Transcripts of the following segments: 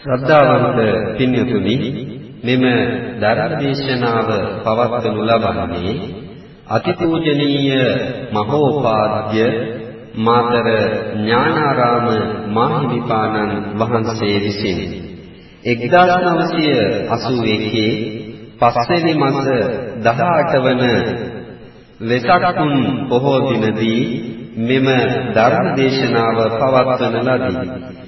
ශ්‍රද්ධාවන්ත පින්වතුනි මෙම ධර්මදේශනාව පවත්වනු ලබන්නේ අතිපූජනීය මහෝපාද්‍ය මාතර ඥානාරාම මාහිමිපාණන් වහන්සේ විසින් 1981 පස්වෙනි මාස 18 වන වෙසක් තුන් බොහෝ දිනදී මෙම ධර්ම දේශනාව පවත්වන ලදී.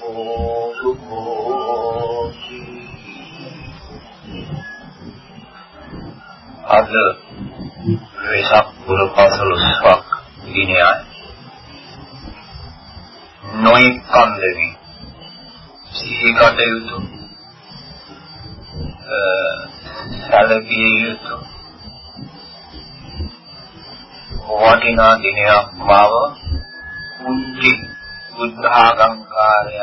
අද වෙසක් පුර පසළොස්වක් දිනයයි. නොයෙක් කන්දෙමි සිහි කටයුතු සැලකිය යුතු වටිනා දිනයක් බව මුංචි බුද්ධාගංකාරය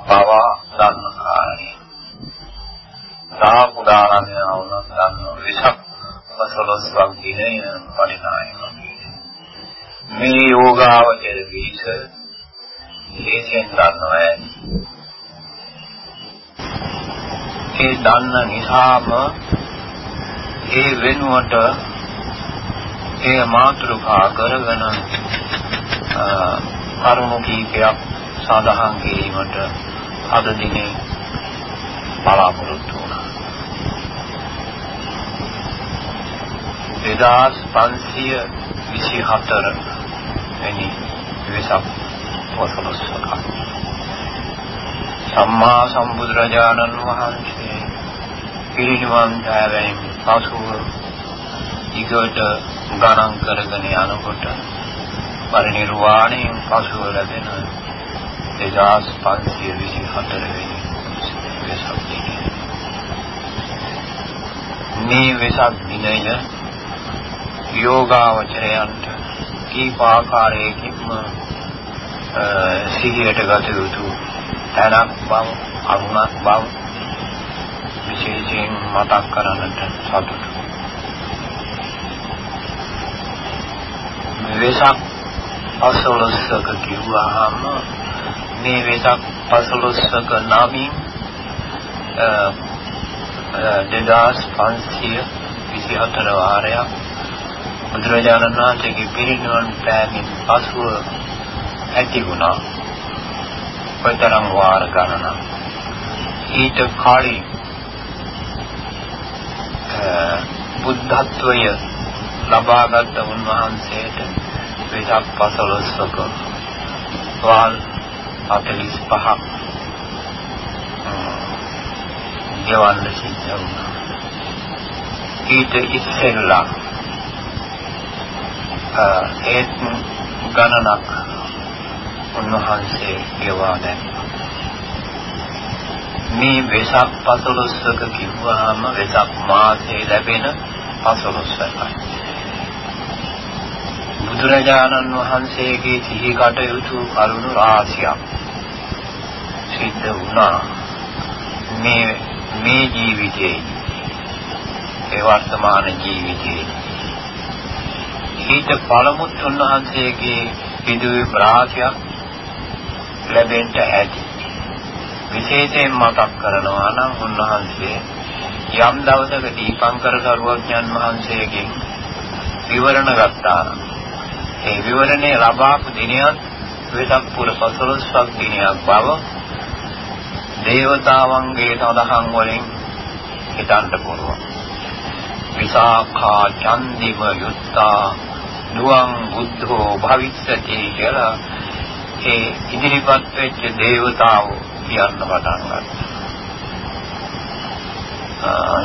බව දන්නකාරය තා පුදාරණය වුණත් දන්න විසක් පසළොස්වක් දිනය පරිණාමය මේ යෝගාවචර විස ලේසියෙන් දන්නවා ඒ දන්න නිසාම ඒ වෙනුවට ඒ මාතෘකා කරගෙන කරුණු කීපයක් සඳහන් කිරීමට අද දිනේ බලාපොරොත්තු 2524 වෙනි වෙසක් පොසොස්වක සම්මා සම්බුදුරජාණන් වහන්සේ පිරිනිවන් පෑවැනි පසුව ඊගොඩ ගණන් කරගෙන යනකොට පරිනිර්වාණයෙන් පසුව ලැබෙන 2524 වෙනි වෙසක් දිනය. මේ වෙසක් දිනය යෝගාවචරයන්ට කීප ආකාරයකින්ම සිහියට ගත යුතු තැනක් බව අරුණක් බව විශේෂයෙන් මතක් කරන්නට සතුටු. වෙසක් පසළොස්වක කිව්වහම මේ වෙසක් පසළොස්වක නමින් 2524 වාරයක් බුදුරජාණන් වහන්සේගේ පිරිනිවන් පෑමෙන් පසුව ඇති වුණා. කොයිතරම් වාර ගණනක්. ඊට කලින් බුද්ධත්වය ලබාගත් උන්වහන්සේට වෙසක් පසළොස්වක වාල් 45ක් ගෙවන්න සිද්ධ වුණා. ඊට ඉස්සෙල්ලා ඒත් ගණනක් උන්වහන්සේ ගෙවා දැම්මා. මේ වෙසක් පසළොස්වක කිව්වහම වෙසක් මාසයේ ලැබෙන පසළොස්වකයි. බුදුරජාණන් වහන්සේගේ සිහි කටයුතු කරුණු රාශියක් සිද්ධ වුණා. මේ මේ ජීවිතේ ඒ වර්තමාන ජීවිතේ ඊට පළමුත් උන්වහන්සේගේ පිදුවේ ප්‍රාතියක් ලැබෙන්න ඇති විශේෂයෙන් මතක් කරනවා නම් උන්වහන්සේ යම් දවසක දීපංකර සරුවඥන් වහන්සේගෙන් විවරණ ගත්තා නම් ඒ විවරණේ ලබාපු දිනයත් වෙසක් පුර 15ක් දිනයක් බව දේවතාවන්ගේ සඳහන් වලින් හිතන්න පුළුවන්. විසාඛා චන්දිම යුත්තා නුවං බුද්ධෝ භවිස්සති කියලා ඒ ඉදිරිපත් වෙච්ච දේවතාවෝ කියන්න පටන් ගත්තා.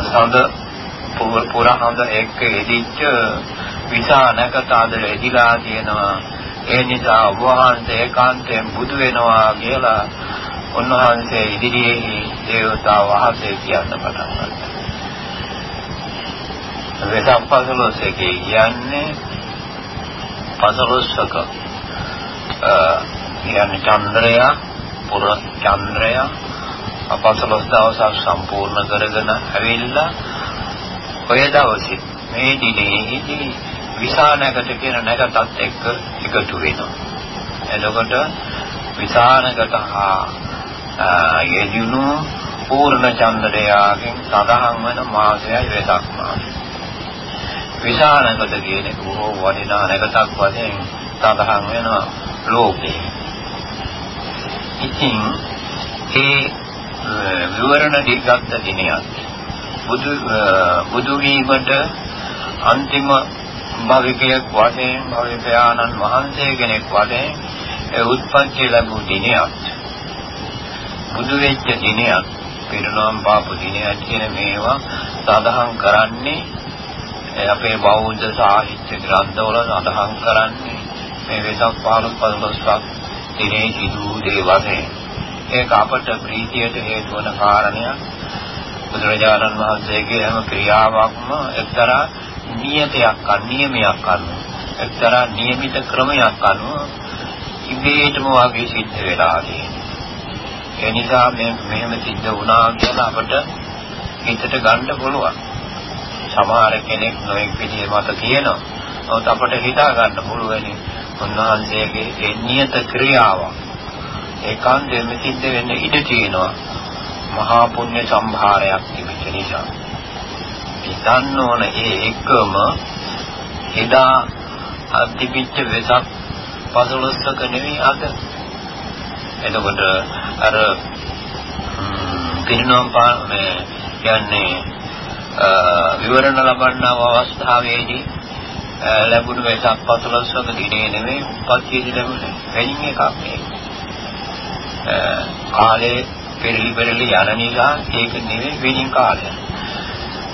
සඳ පුරහඳ එක්ක එදිච්ච විසානකට අදල එදිලා තියෙනවා. ඒ නිසා ඔබ වහන්සේ ඒකාන්තයෙන් බුදු වෙනවා කියලා උන්වහන්සේ ඉදිරියේ දේවතාව වහන්සේ කියන්න පටන් ගත්තා. වෙසක් පසළොස්වකේ කියන්නේ පසළොස්වක කියන්නේ චන්ද්‍රය පුර චන්ද්‍රය අපසළොස් දවසක් සම්පූර්ණ කරගෙන ඇවිල්ලා ඔය දවසේ මේ දිනේදී විසානකට කියන නැකතත් එක්ක එකතු වෙනවා. එතකොට විසානකට හා යෙදුණු පූර්ණ චන්ද්‍රයාගෙන් සඳහන් වන මාසයයි වෙසක් මාසය. විසානකට කියන බොහෝ වටිනා නැකතක් වශයෙන් සඳහන් වෙනවා ලෝකේ. ඉතින් ඒ විවරණ දීගත් දිනයක්. බුදු බුදු වීමට අන්තිම භවිකයක් වශයෙන් භවිකයාණන් වහන්සේ කෙනෙක් වශයෙන් ඒ උත්පත්ති ලැබු දිනයක්. බුදු වෙච්ච දිනයක්. පිරිනොම් පාපු දිනයක් කියන මේවා සඳහන් කරන්නේ අපේ බෞද්ධ සාහිත්‍ය ග්‍රන්ථවල සඳහන් කරන්නේ මේ වෙසක් 15 15ක් දිනේ සිදු දේ වශයෙන් ඒක අපට ප්‍රීතියට හේතු වන කාරණයක් බුදුරජාණන් වහන්සේගේ හැම ක්‍රියාවක්ම එක්තරා නියතයක් අනියමයක් අනුව එක්තරා નિયમિત ක්‍රමයක් අනුව ඉබේටම වාගේ සිද්ධ වෙලා තියෙනවා ඒ නිසා මේ මෙහෙම සිද්ධ වුණා කියලා අපට හිතට ගන්න පුළුවන් සමහර කෙනෙක් නොඑක් විදිහේ මත කියනවා නමුත් අපට හිතා ගන්න පුළුවන් උන්වහන්සේගේ ඒ නියත ක්‍රියාව ඒකාන්තයෙන්ම සිද්ධ වෙන්න ඉඩ තියෙනවා. මහා පුණ්‍ය සම්භාරයක් තිබෙච්ච නිසා. හිතන්න ඕන ඒ එකම එදා අතිපිච්ච වෙසක් පසළොස්වක නෙවෙයි අද. එතකොට අර පිරිනොම් පා මේ කියන්නේ විවරණ ලබන්නව අවස්ථාවේදී ලැබුණු වෙසක් පසළොස්වක දිනේ නෙවෙයි උපත්තියේදී ලැබුණේ වෙනින් එකක් මේ කාලේ පෙරලි පෙරලි යන නිසා ඒක නෙවෙයි වෙනින් කාලය.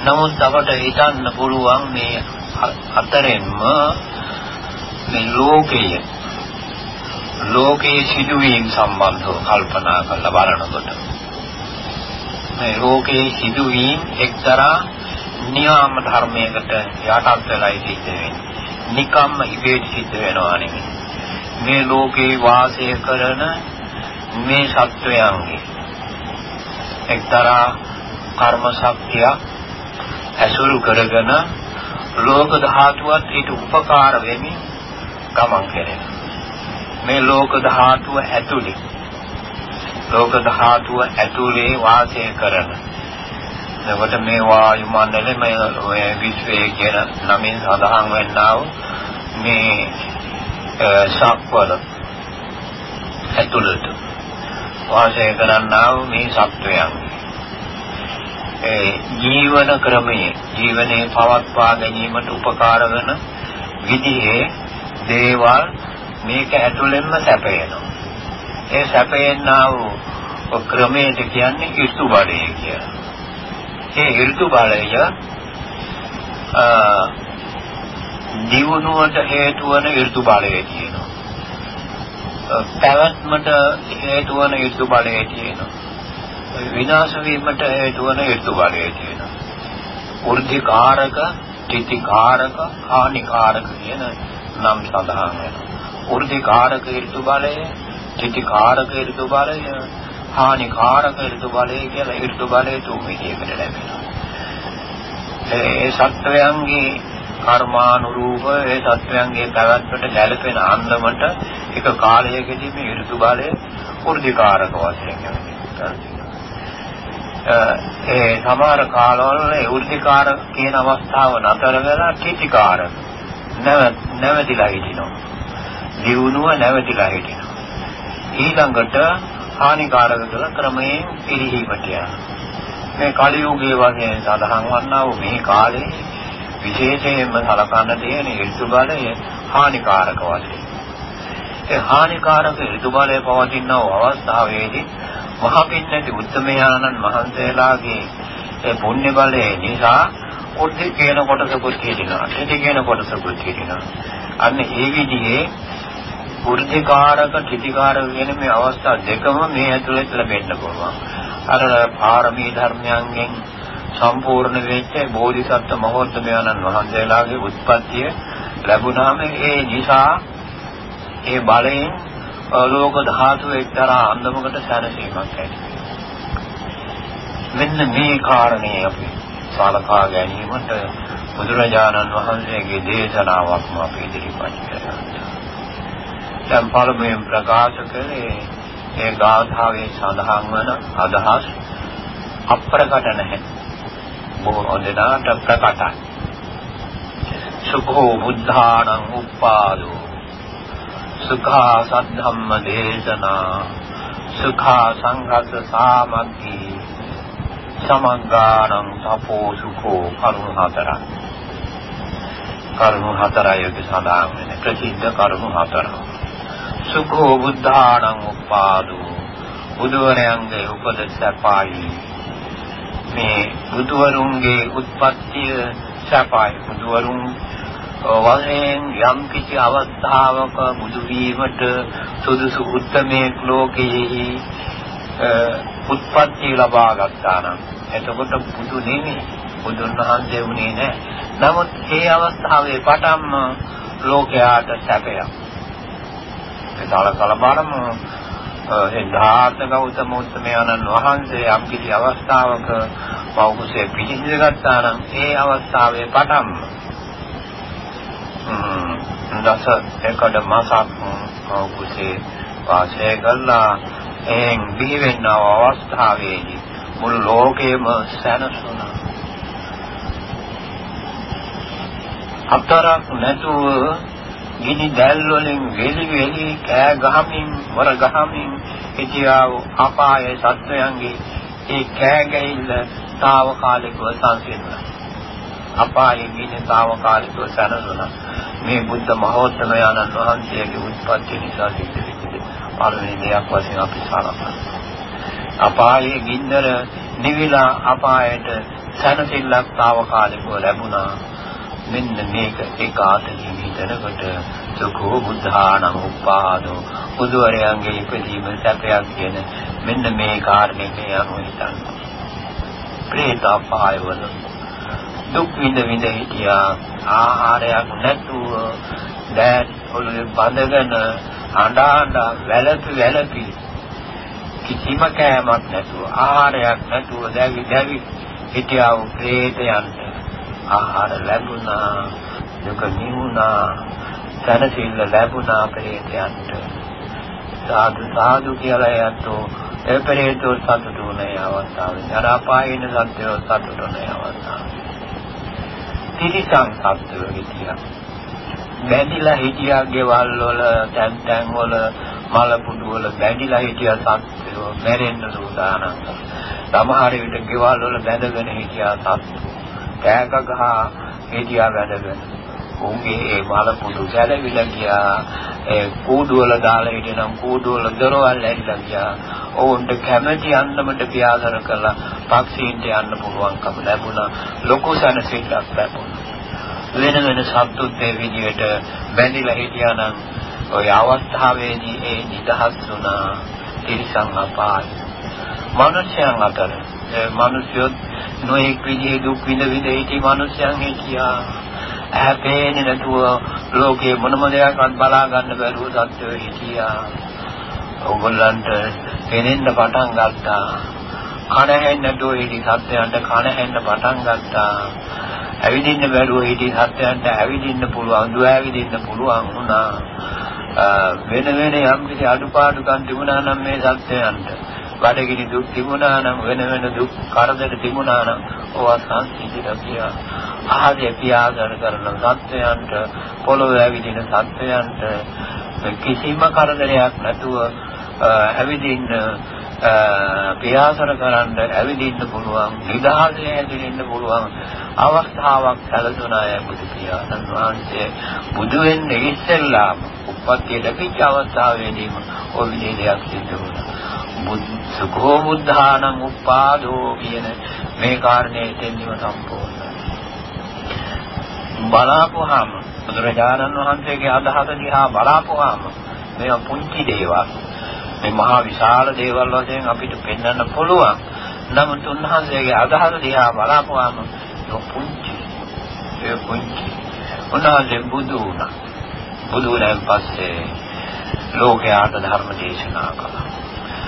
නමුත් අපට හිතන්න පුළුවන් මේ අතරෙන්ම මේ ලෝකයේ ලෝකයේ සිදුවීම් සම්බන්ධව කල්පනා කරලා බලනකොට මේ ලෝකයේ සිදුවීම් එක්තරා නියම ධර්මයකට යටත් වෙලා සිද්ධ වෙන්නේ. නිකම්ම ඉබේ සිද්ධ වෙනවා නෙමෙයි. මේ ලෝකේ වාසය කරන මේ සත්වයන්ගේ එක්තරා කර්ම ශක්තිය ඇසුරු කරගෙන ලෝක ධාතුවත් ඊට උපකාර වෙමින් ගමන් කරනවා. මේ ලෝක ධාතුව ඇතුලේ ලෝක ධාතුව ඇතුලේ වාසය කරන එතකොට මේ වායු මණ්ඩලේ මේ ඔය විශ්වයේ කියන නමින් සඳහන් වෙන්නා වූ මේ ශක්වල ඇතුළත වාසය කරන්නා වූ මේ සත්වයන් ඒ ජීවන ක්‍රමයේ ජීවනයේ පවත්වා ගැනීමට උපකාර වන විදිහේ දේවල් මේක ඇතුළෙන්ම සැපයනවා. ඒ සැපයෙන්නා වූ ක්‍රමයට කියන්නේ ඍතු බලය කියලා. ඒ ඍතු බලය දියුණුවට හේතු වන ඍතු බලය කියනවා. පැවැත්මට හේතු වන ඍතු බලය තියෙනවා. විනාශ වීමට හේතු වන ඍතු බලය තියෙනවා. උර්ධිකාරක, තිතිකාරක, හානිකාරක කියන නම් සඳහන් වෙනවා. උර්ධිකාරක ඍතු බලය, තිතිකාරක ඍතු බලය, හානිකාරක ඍතු බලය කියලා ඍතු බලය තුන් විදිහකට ලැබෙනවා. ඒ සත්වයන්ගේ කර්මානුරූප ඒ සත්වයන්ගේ පැවැත්මට ගැළපෙන අන්දමට එක කාලයකදී මේ ඍතු බලය වෘද්ධිකාරක වශයෙන් ඒ සමහර කාලවල ඒ වෘද්ධිකාර කියන අවස්ථාව නතර වෙලා කිතිකාරක නැවතිලා හිටිනවා. දියුණුව නැවතිලා හිටිනවා. ඊළඟට හානිකාරක කියලා ක්‍රමයෙන් පිළිහිමට යනවා. මේ කලියුගයේ වශයෙන් සඳහන් වන්නා වූ මේ කාලේ විශේෂයෙන්ම සලකන්න තියෙන ඍතු බලය හානිකාරක වශයෙන්. ඒ හානිකාරක ඍතු බලය පවතින අවස්ථාවේදී මහපින්නති උත්තමයාණන් වහන්සේලාගේ ඒ පුණ්‍ය බලය නිසා උද්ධි කියන කොටසකුත් හිටිනවා. ඉති කියන කොටසකුත් හිටිනවා. අන්න ඒ විදිහේ උර්ධිකාරක කිතිකාරක කියන මේ අවස්ථා දෙකම මේ ඇතුළත ලැබෙන්න පුළුවන්. අර පාරමී ධර්මයන්ගෙන් සම්පූර්ණ වෙච්ච බෝධිසත්ව මහෝත්තමයන්න් වහන්සේලාගේ උත්පත්තිය ලැබුණාම ඒ නිසා ඒ බලයෙන් ලෝක ධාතු එක්තරා අන්දමකට සැනසීමක් ඇති මෙන්න මේ කාරණේ අපි සලකා ගැනීමට බුදුරජාණන් වහන්සේගේ දේශනාවක්ම අපි ඉදිරිපත් කරනවා. දැන් පළමුවෙන් ප්‍රකාශ කළේ ඒ ගාථාවේ සඳහන් වන අදහස් අප්‍රකට නැහැ. බොහෝ දෙනාට ප්‍රකටයි. සුඛෝ බුද්ධානං උප්පාදෝ සුඛා සද්ධම්ම දේශනා. සුඛා සංඝස්ස සාමග්ගී. සමග්ගාණං තපෝ සුඛෝ කරුණ හතරක්. කරුණ හතරයි ඔක සඳහන් වෙන්නේ. ප්‍රසිද්ධ කරුණ හතරක්. සුඛෝ බුද්ධාණං උපාදෝ බුදුවරයන්ගේ උපදෙස්පයි මේ බුදුවරුන්ගේ උත්පත්තිය සපයි බුදුවරුන් වශයෙන් යම් කිසි අවස්ථාවක බුදු වීමට සුදුසු උත්මේ ලෝකයේ උත්පත්ති ලබා ගත්තා නම් එතකොට බුදු නෙමෙයි බුදුන් වහන්සේ වුණේ නැහැ. නමුත් ඒ අවස්ථාවේ පටන්ම ලෝකයාට සැපයක්. ඒතල කලබලම සිද්ධාර්ථ ගෞතම උත්තමයන්න් වහන්සේ යම් කිසි අවස්ථාවක පෞකුසේ පිළිසිඳ ගත්තා නම් ඒ අවස්ථාවේ පටන්ම දස එකඩ මාසක් පෞකුසේ වාසය කළා එන් බිහිවෙන අවස්ථාවේදී මුළු ලෝකෙම සැනසුණා. අතරක් නැතුව ගිනි දැල් වලින් වෙලි වෙලි කෑ ගහමින් වර ගහමින් හිටියා අපායේ සත්වයන්ගේ ඒ කෑ ගැහිල්ල తాවකාලිකව සංසිඳුණා. අපායේ ගිනි తాවකාලිකව සැනසුණා. මේ බුද්ධ මහෝත්සවය ආනන්ද වහන්සේගේ උත්පත්ති නිසා සිද්ධ වෙච්ච පළවෙනි දෙයක් වශයෙන් අපි සාකච්ඡා අපායේ ගින්දර නිවිලා අපායට සැනසෙල්ලක් తాවකාලිකව ලැබුණා. මෙන්න මේක ඒකාතනිය හිතනකොට සුඛෝ බුද්ධානං උපාදෝ. බුදුරයන්ගේ ඉපදීම සැපයක් කියන මෙන්න මේ කාරණේ මේ අනුව හිතන්න. ප්‍රේත අපායවල දුක් විඳ විඳ හිටියා. ආහාරයක් නැතුව දැන් ඔළුවේ බඳගෙන අඬා අඬා වැළපි වැළපි කිසිම කෑමක් නැතුව ආහාරයක් නැතුව දැවි දැවි හිටියා වූ ප්‍රේතයන්ට ආහාර ලැබුණා දුක නිවුණා සැනසෙල්ල ලැබුණා ප්‍රේතයන්ට. සාදු සාදු කියලා යැත්තෝ ඒ ප්‍රේතෝ සතුටු වුණේ අවස්ථාවේ. ජරාපායින සත්‍යෝ සතුටු වුණේ අවස්ථාවේ. තිරිසන් සත්‍යෝ හිටියා. බැඳිලා හිටියා ගෙවල් වල තැන් තැන් වල මල පුඩු වල බැඳිලා හිටියා සත්‍යෝ මැරෙන්න සූදානම්. සමහර විට ගෙවල් වල බැඳගෙන හිටියා සත්‍යෝ කෑක ගහ හිටියා බැඳගෙන උන්ගේ ඒ මල පුඩු ගැලවිලා ගියා. ඒ කූඩු වල දාලා හිටිනම් කූඩු වල දොරවල් ඇරිලා ගියා. ඕන්ට කැමැති අන්නමට පියාසර කළා. පක්ෂීන්ට යන්න පුළුවන්කම ලැබුණා. ලොකු සනසිල්ලක් ලැබුණා. වෙන වෙන සත්තුත් ඒ විදිහට බැඳිලා හිටියා නම් ওই අවස්ථාවේදී ඒ නිදහස් වුණා. තිරිසන් අපාය. මනුෂ්‍යයන් අතර මිනිස්යොත් නොඑක් විදිහේ දුක් විඳ විඳ සිටි මිනිසයන් හිටියා. ඇහැ පේන්නේ නැතුව ලෝකේ මොනම දෙයක්වත් බලා ගන්න බැරුව සත්‍යෝ හිටියා. ඕගොල්ලන්ට පෙනෙන්න පටන් ගත්තා. කන හැන්නටෝ හිටි සත්‍යයන්ට කන හැන්න පටන් ගත්තා. ඇවිදින්න බැරුව හිටි සත්‍යයන්ට ඇවිදින්න පුළුවන්, දුව ඇවිදින්න පුළුවන් වුණා. වෙන වෙන යම් කිසි අඩුපාඩුකම් තිබුණා නම් මේ සත්‍යයන්ට බඩගිනි දුක් තිබුණා නම් වෙන වෙන දුක් කරදර තිබුණා නම් ඕවා සංසිඳිලා ගියා. ආදී පියාසර කරන සත්‍යයන්ට පොළොව ඇවිදින සත්‍යයන්ට කිසිම කරදරයක් නැතුව ඇවිදින්න පියාසර කරන්න ඇවිදින්න පුළුවන් නිදහසේ ඇවිදින්න පුළුවන් අවස්ථාවක් සැලසුණාය බුදු පියාණන් වහන්සේ බුදු වෙන්නේ ඉස්සෙල්ලාම උපත්යේ ලැබිච්ච අවස්ථාවේදීම ඔය විදිහට සිද්ධ වුණා සුඛෝ බුද්ධානං උපාදෝ කියන මේ කාරණේ එතෙන්දිම සම්පූර්ණයි බලාපුවාම බුදුරජාණන් වහන්සේගේ අදහස දිහා බලාපුවාම මේ පුංචි දේවල් මේ මහා විශාල දේවල් වශයෙන් අපිට පෙන්වන්න පුළුවන්. නමුත් උන්වහන්සේගේ අදහස දිහා බලාපුවාම ඒක පුංචි. ඒ පුංචි. උන්වහන්සේ බුදු වුණා. බුදු වුණාන් පස්සේ ලෝකයාට ධර්ම දේශනා කළා.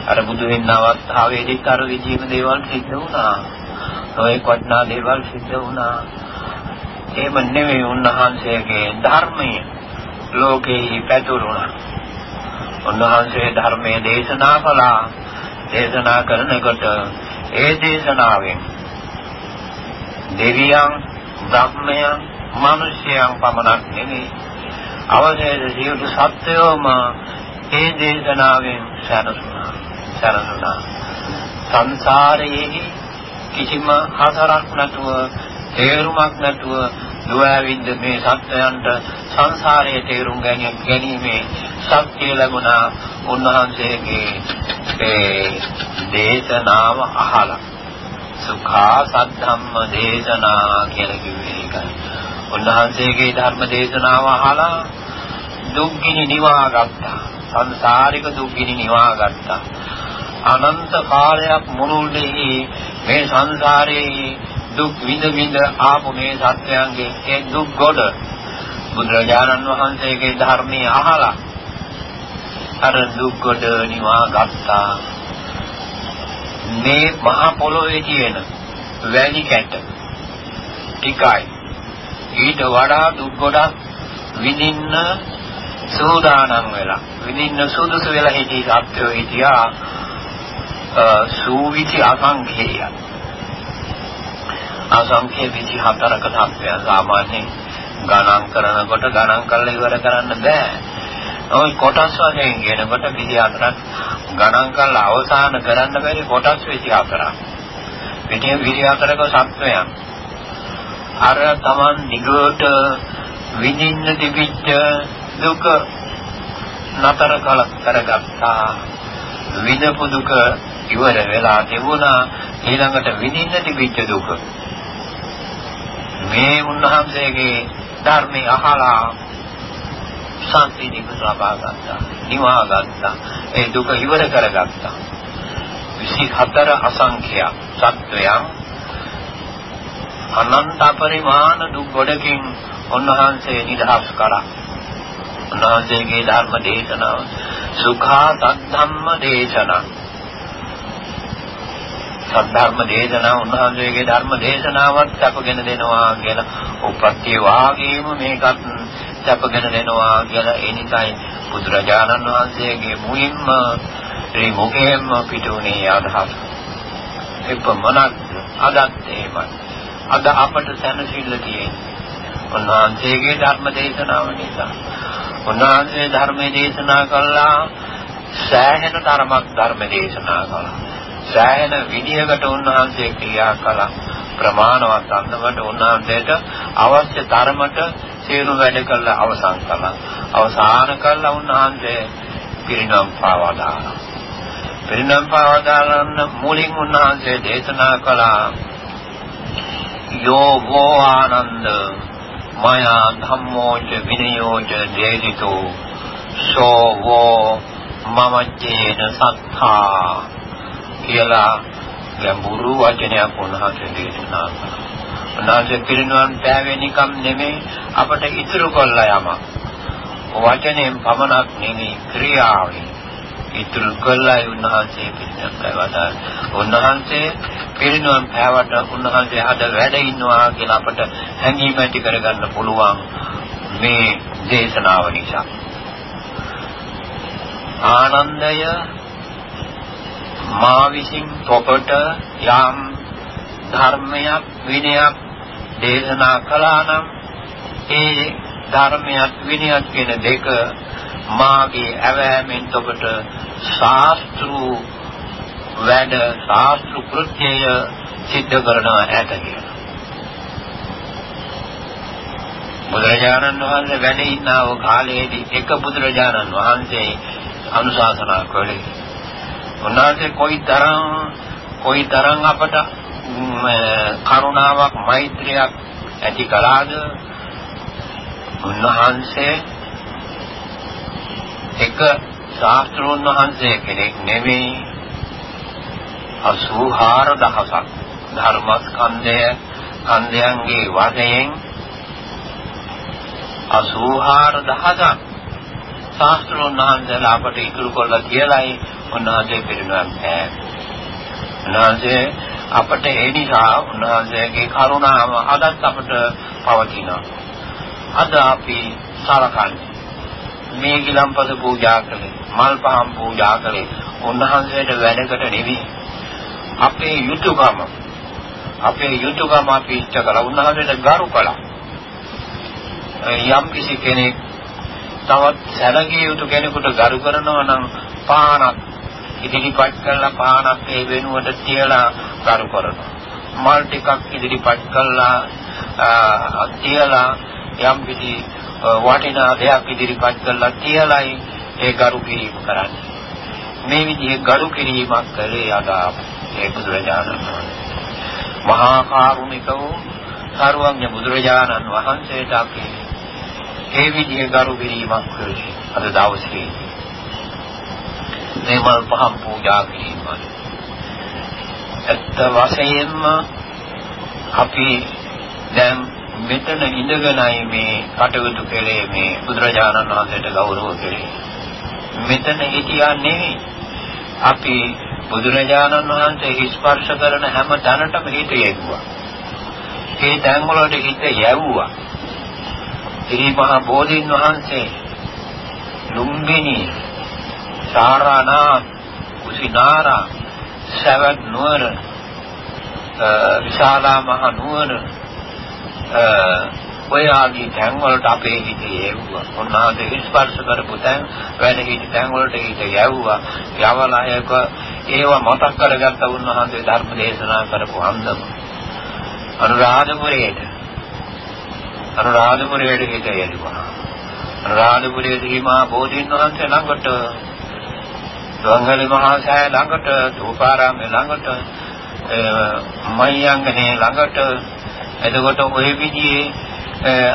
අර බුදු වෙන්න අවස්ථාවේදීත් අර විදිහම දේවල් සිද්ධ වුණා. ඔය වටිනා දේවල් සිද්ධ වුණා. එහෙම නෙමෙයි උන්වහන්සේගේ ධර්මය ලෝකේ පැතුරුණා. උන්වහන්සේ ධර්මයේ දේශනා කළා. දේශනා කරනකොට ඒ දේශනාවෙන් දෙවියන්, බ්‍රහ්මයන්, මිනිසයන් පමණක් නෙමෙයි අවශේෂ සියලු සත්වයෝම ඒ දේශනාවෙන් සැනසුණා. සැනසුණා. සංසාරයේ කිසිම හතරක් නැතුව තේරුමක් නැතුව දුවවින්ද මේ සත්‍යයන්ට සංසාරයේ තේරුම් ගැනීමේ ශක්තිය ලැබුණා උන්වහන්සේගේ ඒ දේශනාව අහලා සුඛා සද්ධම්ම දේශනා කියලා කිව්වේ ඒකයි. උන්වහන්සේගේ ධර්ම දේශනාව අහලා දුක්ගිනි නිවා ගත්තා. සංසාරික දුක්ගිනි නිවා ගත්තා. අනන්ත කාලයක් මුළුල්ලේ මේ සංසාරයේ දුක් විඳ විඳ ආපු මේ සත්‍යයන්ගේ ඒ දුක් ගොඩ බුදුරජාණන් වහන්සේගේ ධර්මයේ අහලා අර දුක් ගොඩ නිවා ගත්තා. මේ මහ පොළොවේ තියෙන වැලි කැට ටිකයි. ඊට වඩා දුක් ගොඩක් විඳින්න සූදානම් වෙලා විඳින්න සුදුසු වෙලා හිටි සත්‍යෝ හිටියා. සූවිසි අසංඛේයයි අසංඛ්‍ය 24ක තත්ත්වය සාමාන්‍යයෙන් ගණන් කරනකොට ගණන් කරලා ඉවර කරන්න බෑ. ওই කොටස් වශයෙන් කියනකොට 24ක් ගණන් කරලා අවසන් කරන්න බැරි කොටස් 24ක්. පිටින් 24ක සත්වයන්. අර Taman නිගොට විඳින්න තිබිච්ච දුක නතර කල කරගත්තා. විඳපු දුක ඉවර වෙලා තිබුණා ඊළඟට විඳින්න තිබිච්ච දුක මේ උන්වහන්සේගේ ධර්මය අහලා ශාන්ති නිවස ලබා ගත්තා. නිවා ගත්තා. ඒ දුක ඉවර කරගත්තා. 24 අසංඛ්‍ය සත්වයන් අනන්ත පරිමාණ දුක් ගොඩකින් උන්වහන්සේ නිදහස් කළා. උන්වහන්සේගේ ධර්ම දේශනාව සුඛා සද්ධම්ම දේශනා සද්ධර්ම දේශනා උන්වහන්සේගේ ධර්ම දේශනාවත් සැපගෙන දෙනවා කියලා. උපත්ති වාගේම මේකත් සැපගෙන දෙනවා කියලා. ඒ නිසායි බුදුරජාණන් වහන්සේගේ මුලින්ම ශ්‍රී මුඛයෙන්ම පිටුනේ අදහස්. එපමණක් අදත් එහෙමයි. අද අපට සැනසෙල්ල තියෙන්නේ උන්වහන්සේගේ ධර්ම දේශනාව නිසා. උන්වහන්සේ ධර්මයේ දේශනා කළා සෑහෙන තරමක් ධර්ම දේශනා කළා. සෑහෙන විදිහකට උන්වහන්සේ ක්‍රියා කළා. ප්‍රමාණවත් අන්දමට උන්වහන්සේට අවශ්‍ය තරමට සියලු වැඩ කළා අවසන් කළා. අවසාන කළා උන්වහන්සේ පිරිනම් පාවදාලා පිරිනම් පාවදාලන්න මුලින් උන්වහන්සේ දේශනා කළා යෝගෝ ආනන්ද මයා ධම්මෝච විනයෝච දේසිතෝ සෝවෝ මමච්චේන සත්තා. කියලා ගැඹුරු වචනයක් උන්වහන්සේ දේශනා කළා. උන්වහන්සේ පිරිනුවන් පෑවේ නිකම් නෙමෙයි අපට ඉතුරු කළා යමක්. වචනයෙන් පමණක් නෙමෙයි ක්‍රියාවෙන් ඉතුරු කළා උන්වහන්සේ පිරිනුවන් පෑවදා. උන්වහන්සේ පිරිනුවන් පෑවට උන්වහන්සේ හද වැඩ ඉන්නවා කියලා අපට හැඟීම ඇති කරගන්න පුළුවන් මේ දේශනාව නිසා. ආනන්දය මා විසින් ඔබට යම් ධර්මයක් විනයක් දේශනා කළා නම් ඒ ධර්මයක් විනයක් කියන දෙක මාගේ ඇවෑමෙන් ඔබට ශාස්ත්‍රු වැඩ ශාස්ත්‍ර කෘත්‍යය සිද්ධ කරනවා ඇත කියලා. බුදුරජාණන් වහන්සේ වැඩ ඉන්නා වූ කාලයේදී එක බුදුරජාණන් වහන්සේ අනුශාසනා කළේ. උන්වහන්සේ කොයිතරම් කොයිතරම් අපට කරුණාවක් මෛත්‍රියක් ඇති කළාද? උන්වහන්සේ එක ශාස්ත්‍රෝන් වහන්සේ කෙනෙක් නෙවෙයි 84000ක් ධර්මස්කන්ධය කන්දයන්ගේ වශයෙන් 84000ක් ශාස්ත්‍රෝන් වහන්සේලා අපට ඉතුරු කළා කියලායි උන්වහන්සේ පිරිනවම් පෑ. උන්වහන්සේ අපට ඒ නිසා උන්වහන්සේගේ කරුණාව අදත් අපට පවතිනවා. අද අපි සලකන්නේ මේ ගිලම්පස පූජා කළේ මල් පහන් පූජා කළේ උන්වහන්සේට වැඩකට නෙවෙයි අපේ යුතුයකම අපේ යුතුයකම අපි ඉෂ්ට කළා උන්වහන්සේට ගරු කළා යම් කිසි කෙනෙක් තවත් සැලකිය යුතු කෙනෙකුට ගරු කරනවා නම් පානක් ඉදිරිපත් කරලා පානක් ඒ වෙනුවට තියලා ගරු කරනවා මල් ටිකක් ඉදිරිපත් කළා තියලා යම් කිසි වටිනා දෙයක් ඉදිරිපත් කරලා තියලයි ඒ ගරු කිරීම කරන්නේ. මේ විදිහේ ගරු කිරීමක් කළේ අද ඒ බුදුරජාණන් වහන්සේ. මහා කරුණික වූ සර්වඥ බුදුරජාණන් වහන්සේට අපි ඒ විදිහේ ගරු කිරීමක් කළේ අද දවසේ. මේ මල් පහම් පූජා කිරීම. ඇත්ත වශයෙන්ම අපි දැන් මෙතන ඉඳගෙනයි මේ කටයුතු කළේ මේ බුදුරජාණන් වහන්සේට ගෞරව කළේ. මෙතන හිටියා නෙවෙයි. අපි බුදුරජාණන් වහන්සේ ස්පර්ශ කරන හැම තැනටම හිත යෙදුවා. ඒ තැන් වලට හිත යැවුවා. ශ්‍රී මහා බෝධීන් වහන්සේ ලුම්බිනි සාරානාථ කුසිනාරා සවැත් නුවර විශාලා මහ නුවර ඔය ආදී තැන් වලට අපේ හිත යැවුවා. උන්වහන්සේ ස්පර්ශ කරපු තැන් වැඩ හිටි තැන් වලට හිත යැවුවා. යවලා ඒක ඒව මතක් කරගත්ත උන්වහන්සේ ධර්ම දේශනා කරපු හන්දම. අනුරාධපුරයේට අනුරාධපුරයේට හිත යැවුවා. අනුරාධපුරයේ දීමා බෝධීන් වහන්සේ ළඟට දවංගලි මහා සෑය ළඟට දූපාරාමේ ළඟට මයංගනේ ළඟට එතකොට ওই විදිහේ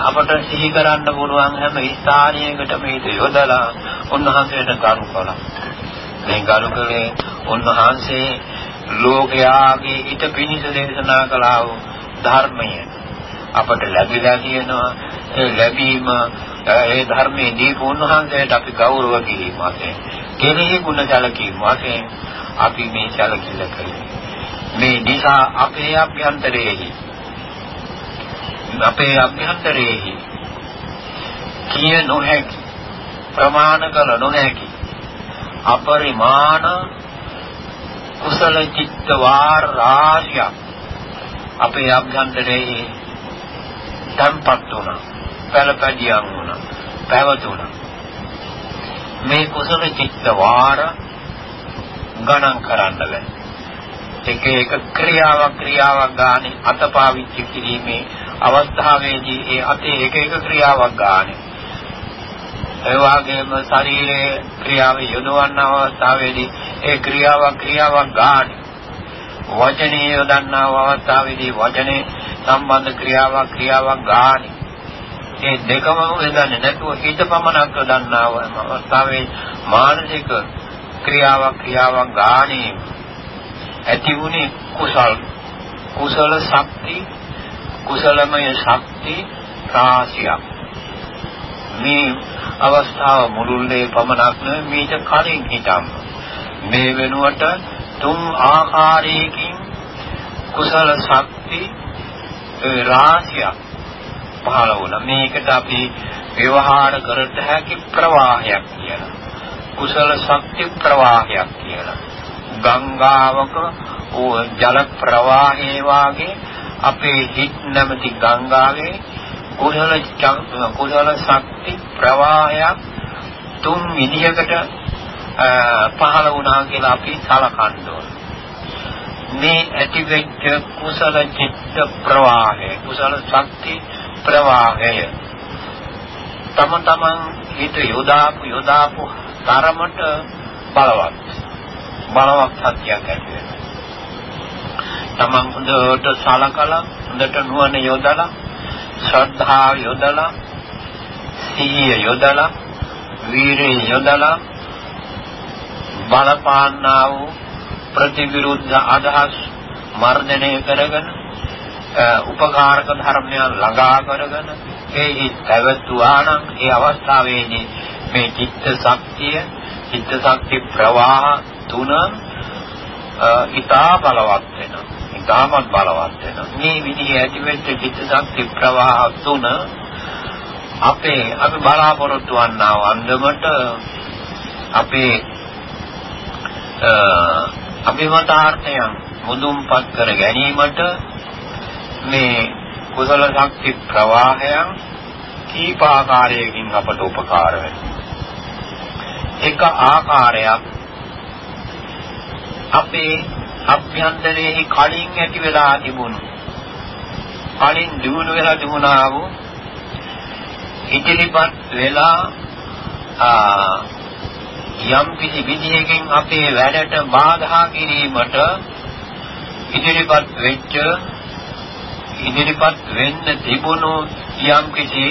අපට සිහි කරන්න පුළුවන් හැම ස්ථානයකටම මේක යොදලා උන්වහන්සේට කරු කළා. මේ කරු කලේ උන්වහන්සේ ලෝකයාගේ ඊට පිණිස දේශනා කළා වූ ධර්මය අපට ලැබිලා තියෙනවා. ඒ ලැබීම ඒ ධර්මයේ දීපු උන්වහන්සේට අපි ගෞරව කිරීම වශයෙන් කෙනෙහි ගුණ සැලකීම වශයෙන් අපි මේ සැලකිල්ල කළේ. මේ නිසා අපේ අභ්‍යන්තරයේදී අපේ අභ්‍යන්තරයේහි කිය නොහැකි ප්‍රමාණ කළ නොහැකි අපරිමාණ කුසල චිත්ත වාර රාශිය අපේ අභ්‍යන්තරයේ තම්පත් වුණා පළපදියම් වුණා පැවතුණා මේ කුසල චිත්ත වාර ගණන් කරන්න බැහැ. එක එක ක්‍රියාවක් ක්‍රියාවක් ගානේ අතපාවිච්චි කිරීමේ අවස්ථාවේදී ඒ අතේ එක එක ක්‍රියාවක් ගානේ. ඒ වගේම ශරීරයේ ක්‍රියාව යොදවන අවස්ථාවේදී ඒ ක්‍රියාවක් ක්‍රියාවක් ගානේ. වචනේ යොදන අවස්ථාවේදී වචනේ සම්බන්ධ ක්‍රියාවක් ක්‍රියාවක් ගානේ. ඒ දෙකම වෙනන්නේ නැතුව හිත පමණක් යොදන්නා අවස්ථාවේ මානසික ක්‍රියාවක් ක්‍රියාවක් ගානේ ඇති වුණේ කුසල්. කුසල ශක්ති කුසලමය ශක්ති රාශියක්. මේ අවස්ථාව මුළුල්ලේ පමණක් නෙවෙයි මේක කලින් හිටම් මේ වෙනුවට තුන් ආකාරයකින් කුසල ශක්ති රාශියක් පහළ වුණා. මේකට අපි ව්‍යවහාර කරට හැකි ප්‍රවාහයක් කියලා. කුසල ශක්ති ප්‍රවාහයක් කියලා. ගංගාවක ජල ප්‍රවාහයේ වාගේ අපේ හිත් නැමැති ගංගාවේ කුසල කුසල ශක්ති ප්‍රවාහයක් තුන් විදිහකට පහළ වුණා කියලා අපි සලකන්න ඕන. මේ ඇතිවෙච්ච කුසල චිත්ත ප්‍රවාහය කුසල ශක්ති ප්‍රවාහය තම තමන් හිත යොදාපු යොදාපු තරමට බලවත්. බලවත් සත්‍යයක් ඇති වෙනවා. තමන් හොඳට සලකලා හොඳට නුවණ යොදලා ශ්‍රද්ධාව යොදලා සිහිය යොදලා වීරිය යොදලා බලපාන්නා වූ ප්‍රතිවිරුද්ධ අදහස් මර්ධනය කරගෙන උපකාරක ධර්මයන් ළඟා කරගෙන ඒ පැවතුවා නම් ඒ අවස්ථාවේදී මේ චිත්ත ශක්තිය චිත්ත ශක්ති ප්‍රවාහ තුන ඉතා බලවත් වෙනවා. ඉතාමත් බලවත් වෙනවා. මේ විදිහේ ඇතිවෙච්ච චිත්ත ශක්ති ප්‍රවාහ තුන අපේ අපි බලාපොරොත්තු වන්නා වන්දමට අපේ අභිමතාර්ථයන් මුදුන්පත් කර ගැනීමට මේ කුසල ශක්ති ප්‍රවාහයන් කීප ආකාරයකින් අපට උපකාර වෙනවා. එක ආකාරයක් අපේ අභ්‍යන්තරයේ කලින් ඇති වෙලා තිබුණු කලින් දිනු වෙලා තිබුණා වූ ඉදිරිපත් වෙලා යම් කිසි විදියකින් අපේ වැඩට බාධා කිරීමට ඉදිරිපත් වෙච්ච ඉදිරිපත් වෙන්න තිබුණු යම් කිසි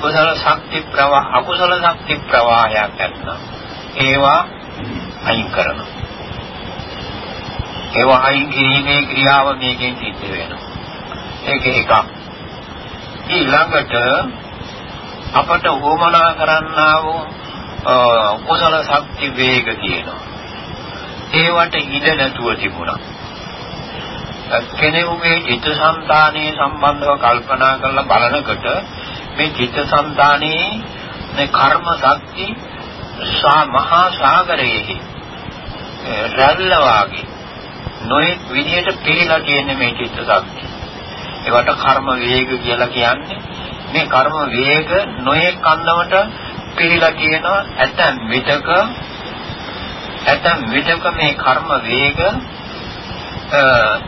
කුසල ශක්ති ප්‍රවාහ අකුසල ශක්ති ප්‍රවාහයක් නැත්නම් ඒවා අයින් කරනවා ඒවා අයින් කිරීමේ ක්‍රියාව මේකෙන් සිද්ධ වෙනවා ඒක එකක් ඊළඟට අපට උවමනා කරන්නා වූ කුසල ශක්ති වේග කියනවා. ඒවට ඉඩ නැතුව තිබුණා. කෙනෙකුගේ චිත්තසංතානයේ සම්බන්ධව කල්පනා කරලා බලනකොට මේ චිත්තසංතානයේ මේ කර්ම ශක්ති සා මහා සාගරයේ රැල්ල වාගේ නොඑක් විදියට පිළිලා තියෙන මේ චිත්ත ශක්තිය. ඒවට කර්ම වේග කියලා කියන්නේ මේ කර්ම වේග නොඑක් අන්දමට පිළිලා කියනවා ඇතැම් විටක ඇතැම් විටක මේ කර්ම වේග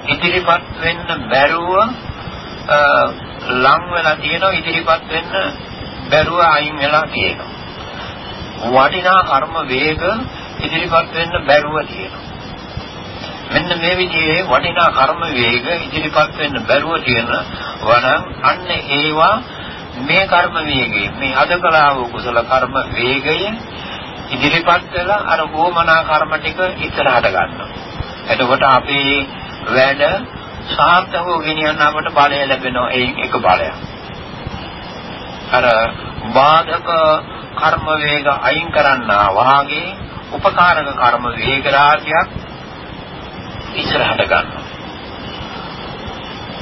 ඉදිරිපත් වෙන්න බැරුව ලං වෙලා තියෙනවා ඉදිරිපත් වෙන්න බැරුව අයින් වෙලා තියෙනවා වටිනා කර්ම වේග ඉදිරිපත් වෙන්න බැරුව තියෙනවා මෙන්න මේ විදිහේ වටිනා කර්ම වේග ඉදිරිපත් වෙන්න බැරුව තියෙන වනම් අන්න ඒවා මේ කර්ම වේගය මේ අද කළා වූ කුසල කර්ම වේගය ඉදිරිපත් වෙලා අර ඕමනා කර්ම ටික ඉස්සරහට ගන්නවා. එතකොට අපේ වැඩ සාර්ථකව ගෙනියන්න අපට බලය ලැබෙනවා ඒ එක බලයක්. අර බාධක කර්ම වේග අයින් කරන්නා වාගේ උපකාරක කර්ම වේග රාශියක් ඉස්සරහට ගන්නවා.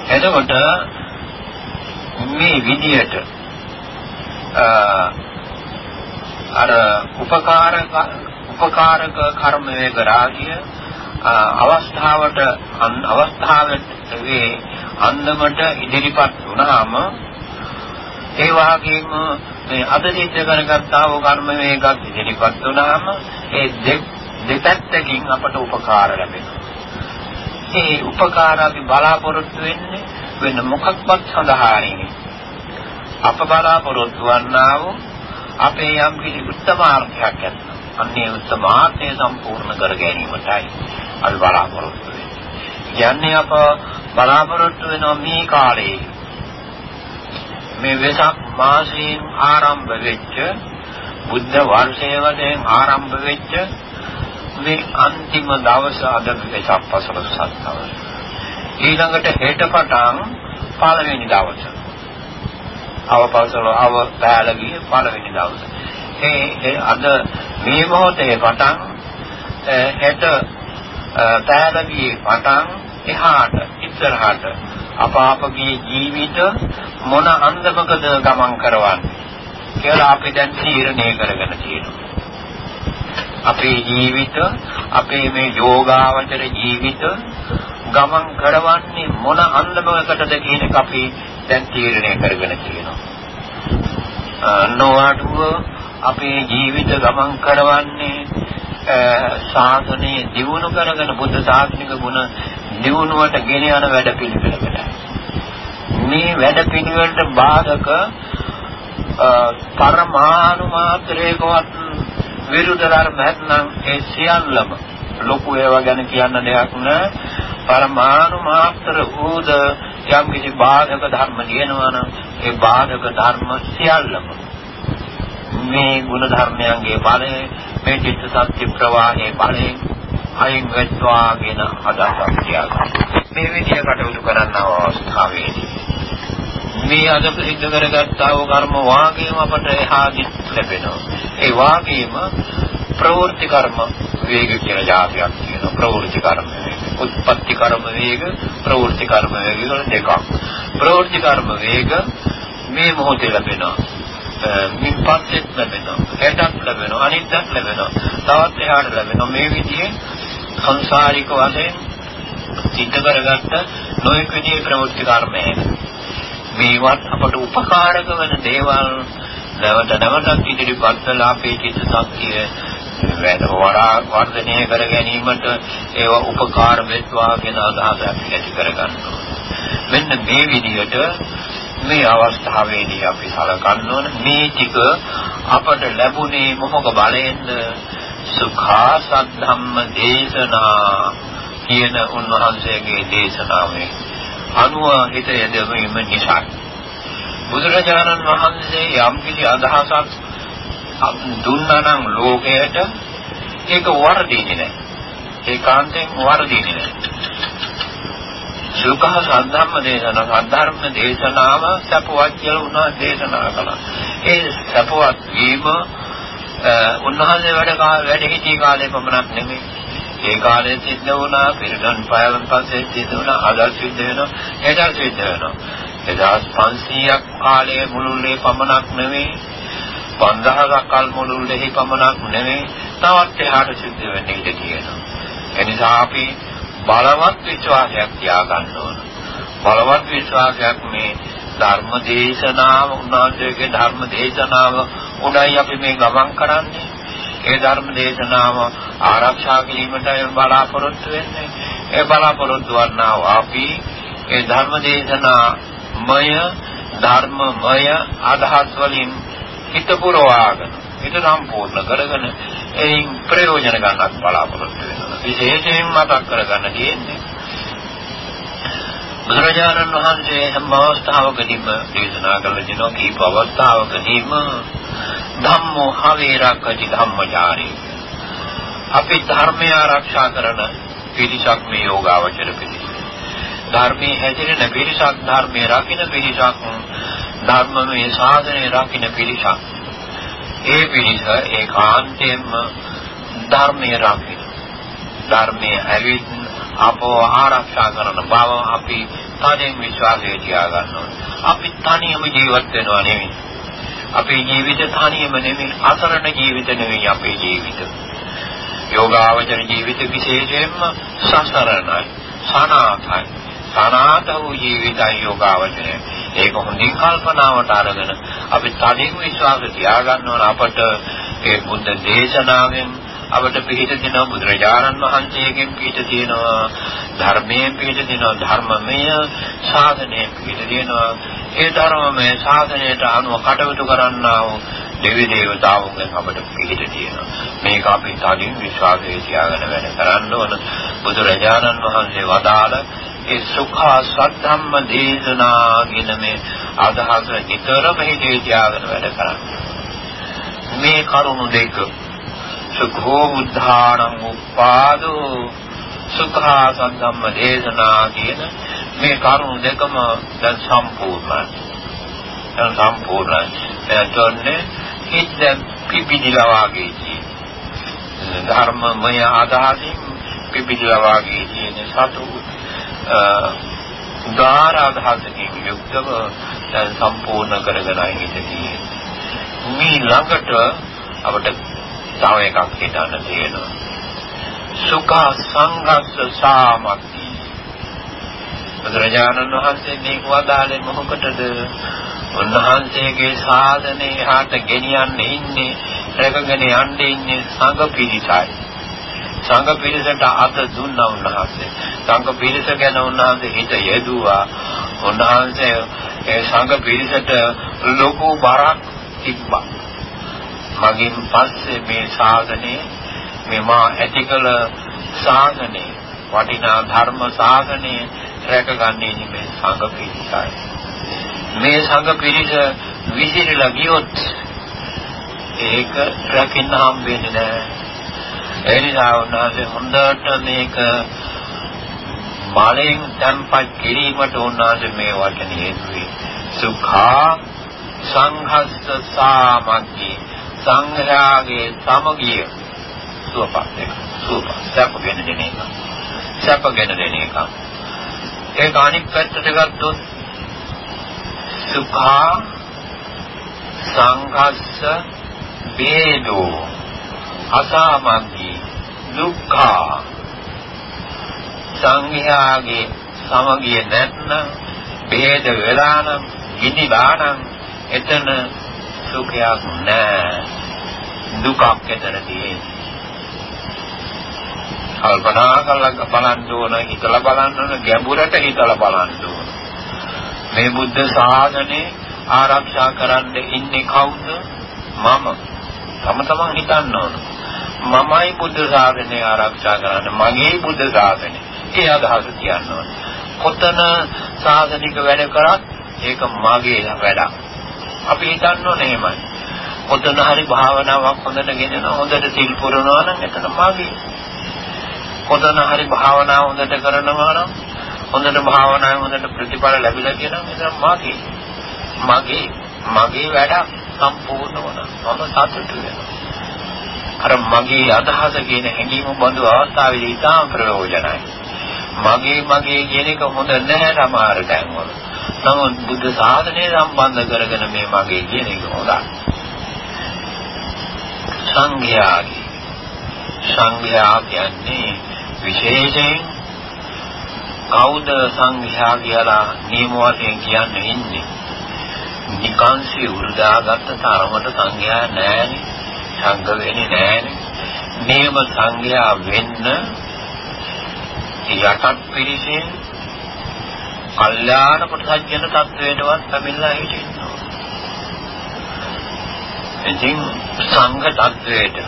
එතකොට මේ විදියට අර උපකාරක උපකාරක කර්ම වේග රාජ්‍ය අවස්ථාවට අවස්ථාවට වේ අන්දමට ඉදිරිපත් වුණාම ඒ වගේම මේ අද සිද්ධ කරගත්තා වූ කර්ම වේගක් ඉදිරිපත් වුණාම ඒ දෙපැත්තකින් අපට උපකාර ලැබෙනවා. ඒ උපකාර අපි බලාපොරොත්තු වෙන්නේ වෙන මොකක්වත් සඳහා නෙවෙයි. අප බලාපොරොත්තු වන්නා වූ අපේ යම් කිසි උත්තමාර්ථයක් ඇත්නම් අන්නේ උත්තමාර්ථය සම්පූර්ණ කර ගැනීමටයි අපි බලාපොරොත්තු වෙන්නේ. යන්නේ අප බලාපොරොත්තු වෙන මේ කාලේ මේ වෙසක් මාසයෙන් ආරම්භ වෙච්ච බුද්ධ වර්ෂයේ වශයෙන් ආරම්භ වෙච්ච මේ අන්තිම දවස අද වෙසක් පසළොස්වක දවස. ඊළඟට හෙට පටන් පළවෙනි දවස. අවපසල අව පෑලගිය පළවෙනි දවස. ඒ අද මේ මොහොතේ පටන් හෙට පෑලගිය පටන් එහාට ඉස්සරහට අප අපගේ ජීවිත මොන අන්දමකද ගමන් කරවන්නේ කියලා අපි දැන් තීරණය කරගෙන තියෙනවා. අපේ ජීවිත අපේ මේ යෝගාවචර ජීවිත ගමන් කරවන්නේ මොන අන්දමකටද කියන එක අපි දැන් තීරණය කරගෙන තියෙනවා. නොඅඩුව අපේ ජීවිත ගමන් කරවන්නේ ශාසනය දියුණු කරගෙන බුද්ධ ශාසනික ගුණ නිවුණුවට ගෙන යන වැඩ පිළිවෙලකට. මේ වැඩ පිළිවෙලට බාධක පරමාණු මාත්‍රයකවත් විරුද්ධ ධර්ම නැත්නම් ඒ සියල්ලම ලොකු ඒවා ගැන කියන්න දෙයක් නෑ පරමාණු මාත්‍ර වූද යම් කිසි බාධක ධර්ම තියෙනවා නම් ඒ බාධක ධර්ම සියල්ලම මේ ගුණ ධර්මයන්ගේ බලය මේ චිත්ත සත්‍ය ප්‍රවාහයේ බලයෙන් අයින් වෙත්වා කියන අදහසක් තියාගන්න. මේ විදිය කටයුතු කරන්න අවස්ථාවේදී මේ අද සිද්ධ කරගත්තා වූ කර්ම වාගේම අපට එහාදි ලැබෙනවා. ඒ වාගේම ප්‍රවෘත්ති කර්ම වේග කියලා જાතියක් තියෙනවා. ප්‍රවෘත්ති කර්ම වේග. උත්පත්ති කර්ම වේග, ප්‍රවෘත්ති කර්ම වේග වල දෙකක්. ප්‍රවෘත්ති කර්ම වේග මේ මොහොතේ ලැබෙනවා. මින් පස්සෙත් ලැබෙනවා. හෙටත් ලැබෙනවා. අනිද්දාත් ලැබෙනවා. තවත් එහාට ලැබෙනවා. මේ විදිහේ සංසාරික වශයෙන් සිද්ධ කරගත්ත නොයෙක් විදිහේ ප්‍රවෘත්ති කර්මයන් මේවත් අපට උපකාරක වෙන දේවල් නැවත නැවතත් ඉදිරිපත් කළ අපේ චිත්ත ශක්තිය වැඩ වඩා වර්ධනය කර ගැනීමට ඒව උපකාර වෙත්වා කියන අදහසක් ඇති කරගන්න මෙන්න මේ විදිහට මේ අවස්ථාවේදී අපි සලකන්න ඕන මේ ටික අපට ලැබුණේ මොහොක බලයෙන්ද සුඛා සද්ධම්ම දේශනා කියන උන්වහන්සේගේ දේශනාවේ අනුව හිත යදවීම නිසා බුදුරජාණන් වහන්සේ යම් කිසි අදහසක් දුන්නා නම් ලෝකයට ඒක වර්ධින්නේ නැහැ. ඒකාන්තයෙන් වර්ධින්නේ නැහැ. සුඛ සද්ධම්ම දේශනා සද්ධර්ම දේශනාව සපවත් කියලා උනා දේශනා කළා. ඒ සපවත් වීම උන්වහන්සේ වැඩ වැඩ සිටි කාලේ පමණක් නෙමෙයි. ඒ කාලේ සිද්ධ වුණා පිරිනන් පයවන් පස්සේ සිද්ධ වුණා අදත් සිද්ධ වෙනවා එදත් සිද්ධ වෙනවා 1500ක් කාලයේ මුළුල්ලේ පමණක් නෙමෙයි 5000ක් කල් මුළුල්ලේ පමණක් නෙමෙයි තවත් එහාට සිද්ධ වෙන්න ඉඩ තියෙනවා එනිසා අපි බලවත් විශ්වාසයක් තියාගන්න ඕන බලවත් විශ්වාසයක් මේ ධර්ම දේශනාව උන්වහන්සේගේ ධර්ම දේශනාව උඩයි අපි මේ ගමන් කරන්නේ ඒ ධර්ම දේශනාව ආරක්ෂා කිරීමටයි බලාපොරොත්තු වෙන්නේ. ඒ බලාපොරොත්තු වන්නා අපි ඒ ධර්ම දේශනාමය ධර්මමය අදහස් වලින් හිත පුරවාගෙන හිත සම්පූර්ණ කරගෙන එයින් ප්‍රයෝජන ගන්නත් බලාපොරොත්තු වෙනවා. විශේෂයෙන් මතක් කරගන්න තියෙන්නේ බුදුරජාණන් වහන්සේ හැම අවස්ථාවකදීම දේශනා කළ දිනෝ කීප අවස්ථාවකදීම ධම්මෝ හවේරක්කති ධම්මචාරී අපි ධර්මය ආරක්ෂා කරන පිරිසක් මේ යෝගාවචර පිරිස. ධර්මයේ හැදිරෙන පිරිසක් ධර්මයේ රකින්න පිරිසක් ධර්මමය සාධනය රකින්න පිරිසක්. ඒ පිරිස ඒකාන්තයෙන්ම ධර්මයේ රකින්න. ධර්මයේ ඇවිත් අපව ආරක්ෂා කරන බව අපි තනියෙන් විශ්වාසය තියාගන්න ඕනේ. අපි තනියම ජීවත් වෙනවා නෙවෙයි. අපේ ජීවිත තනියම නෙවෙයි අසරණ ජීවිත නෙවෙයි අපේ ජීවිත. යෝගාවචර ජීවිත විශේෂයෙන්ම සසරණයි, සනාථයි. සනාත වූ ජීවිතය යෝගාවචරය. ඒක හොඳින් කල්පනාවට අරගෙන අපි තනියම විශ්වාස තියාගන්න ඕන අපට ඒ බුද්ධ දේශනාවෙන් අපට පිළිත දෙනවා බුදුරජාණන් වහන්සේගෙන් පිළිත තියෙනවා ධර්මයෙන් පිළිත දෙනවා ධර්මමය සාධනයෙන් පිළිත දෙනවා. ඒ ධර්මමය සාධනයට අනුව කටයුතු කරන්නා වූ දෙවි දේවතාවුන්ගෙන් අපට පිළිත තියෙනවා. මේක අපි තදින් විශ්වාසයේ තියාගෙන වැඩ කරන්න ඕන. බුදුරජාණන් වහන්සේ වදාළ ඒ සුඛ සද්ධම්ම දේශනා කියන මේ අදහස නිතරම හිතේ තියාගෙන වැඩ කරන්න. මේ කරුණු දෙක සුඛෝ බුද්ධාණං උපාදෝ සුඛා සම්ධම්ම දේශනා කියන මේ කරුණු දෙකම දැන් සම්පූර්ණයි. දැන් සම්පූර්ණයි. එතකොට හිත පිපිදිලා වගේ තියෙන. ධර්මමය ආදාසින් පිපිදිලා වගේ තියෙන සතු උදාර අදහසකින් යුක්තව දැන් සම්පූර්ණ කරගෙනයි හිත තියෙන්නේ. මේ ළඟට අපට තව එකක් හිතන්න තියෙනවා. සුඛ සංඝස්ස සාමති. බුදුරජාණන් වහන්සේ මේක වදාළේ මොකටද? උන්වහන්සේගේ සාධනේ හාට ගෙනියන්න ඉන්නේ, රැකගෙන යන්න ඉන්නේ සංඝ පිරිසයි. සංඝ පිරිසට අත දුන්නා උන්වහන්සේ. සංඝ පිරිස ගැන උන්වහන්සේ හිත යෙදුවා. උන්වහන්සේ ඒ සංඝ පිරිසට ලොකු බරක් තිබ්බා. මගින් පස්සේ මේ ශාසනයේ මේ මා ඇතිකල ශාසනයේ වටිනා ධර්ම ශාසනයේ රැකගන්නේ මේ සංඝ පිරිසයි. මේ සංඝ පිරිස විසිරලා ගියොත් ඒක රැකෙන්න හම්බෙන්නේ නැහැ. ඒ නිසා උන්වහන්සේ හොඳට මේක බලෙන් තම්පත් කිරීමට උන්වහන්සේ මේ වචනේ යෙදුවේ. සුඛා සංඝස්ස සාමග්ගී සංඝයාගේ සමගිය සුවපත් එක. සුවපත් සැපගෙන දෙන එක. සැපගෙන දෙන එක. ඒක අනිත් පැත්තට ගත්තොත් සුඛා සංඝස්ස වේදෝ අසාමග්ගී දුක්ඛා සංඝයාගේ සමගිය නැත්නම් ભેද වෙලා නම් ඉදිලා නම් එතන සුඛයක් නැහැ දුකක් එතන තියෙන්නේ. කල්පනා කරලා බලන්න ඕන හිතලා බලන්න ඕන ගැඹුරට හිතලා බලන්න ඕන. මේ බුද්ධ ශාසනය ආරක්ෂා කරන්න ඉන්නේ කවුද? මම. තම තමන් හිතන්න ඕන. මමයි බුද්ධ ශාසනය ආරක්ෂා කරන්නේ. මගේ බුද්ධ ශාසනය. ඒ අදහස කියන්න ඕන. කොතන ශාසනික වැඩ කරත් ඒක මගේ වැඩක්. අපි හිතන්න ඕනේ එහෙමයි. කොතන හරි භාවනාවක් හොඳට ගෙනන හොඳට සිල් පුරනවා නම් එතන මගේ. කොතන හරි භාවනාව හොඳට කරනවා නම් හොඳට භාවනාව හොඳට ප්‍රතිඵල ලැබිලා කියනවා එතන මගේ. මගේ මගේ වැඩක් සම්පූර්ණ වුණා. මම සතුටු වෙනවා. අර මගේ අදහස කියන හැඟීම බඳු අවස්ථාවේදී ඉතාම ප්‍රයෝජනයි. මගේ මගේ කියන එක හොඳ නැහැ සමහර තැන්වල. නමුත් බුද්ධ ශාසනය සම්බන්ධ කරගෙන මේ මගේ කියන එක හොඳයි. සංඝයාගේ සංඝයා කියන්නේ විශේෂයෙන් කවුද සංඝයා කියලා නියම වශයෙන් කියන්නේ ඉන්නේ. නිකාංශي උ르දාගත්ත තරමට සංඝයා නැහැනේ. සංඝ වෙන්නේ නැහැනේ. මේම සංඝයා වෙන්න යටත් පිරිසෙන් කල්යාණ පුත්‍ජන තත්වයටවත් පැමිණලා හිටිනවා. ඉතින් සංඝ තත්වයට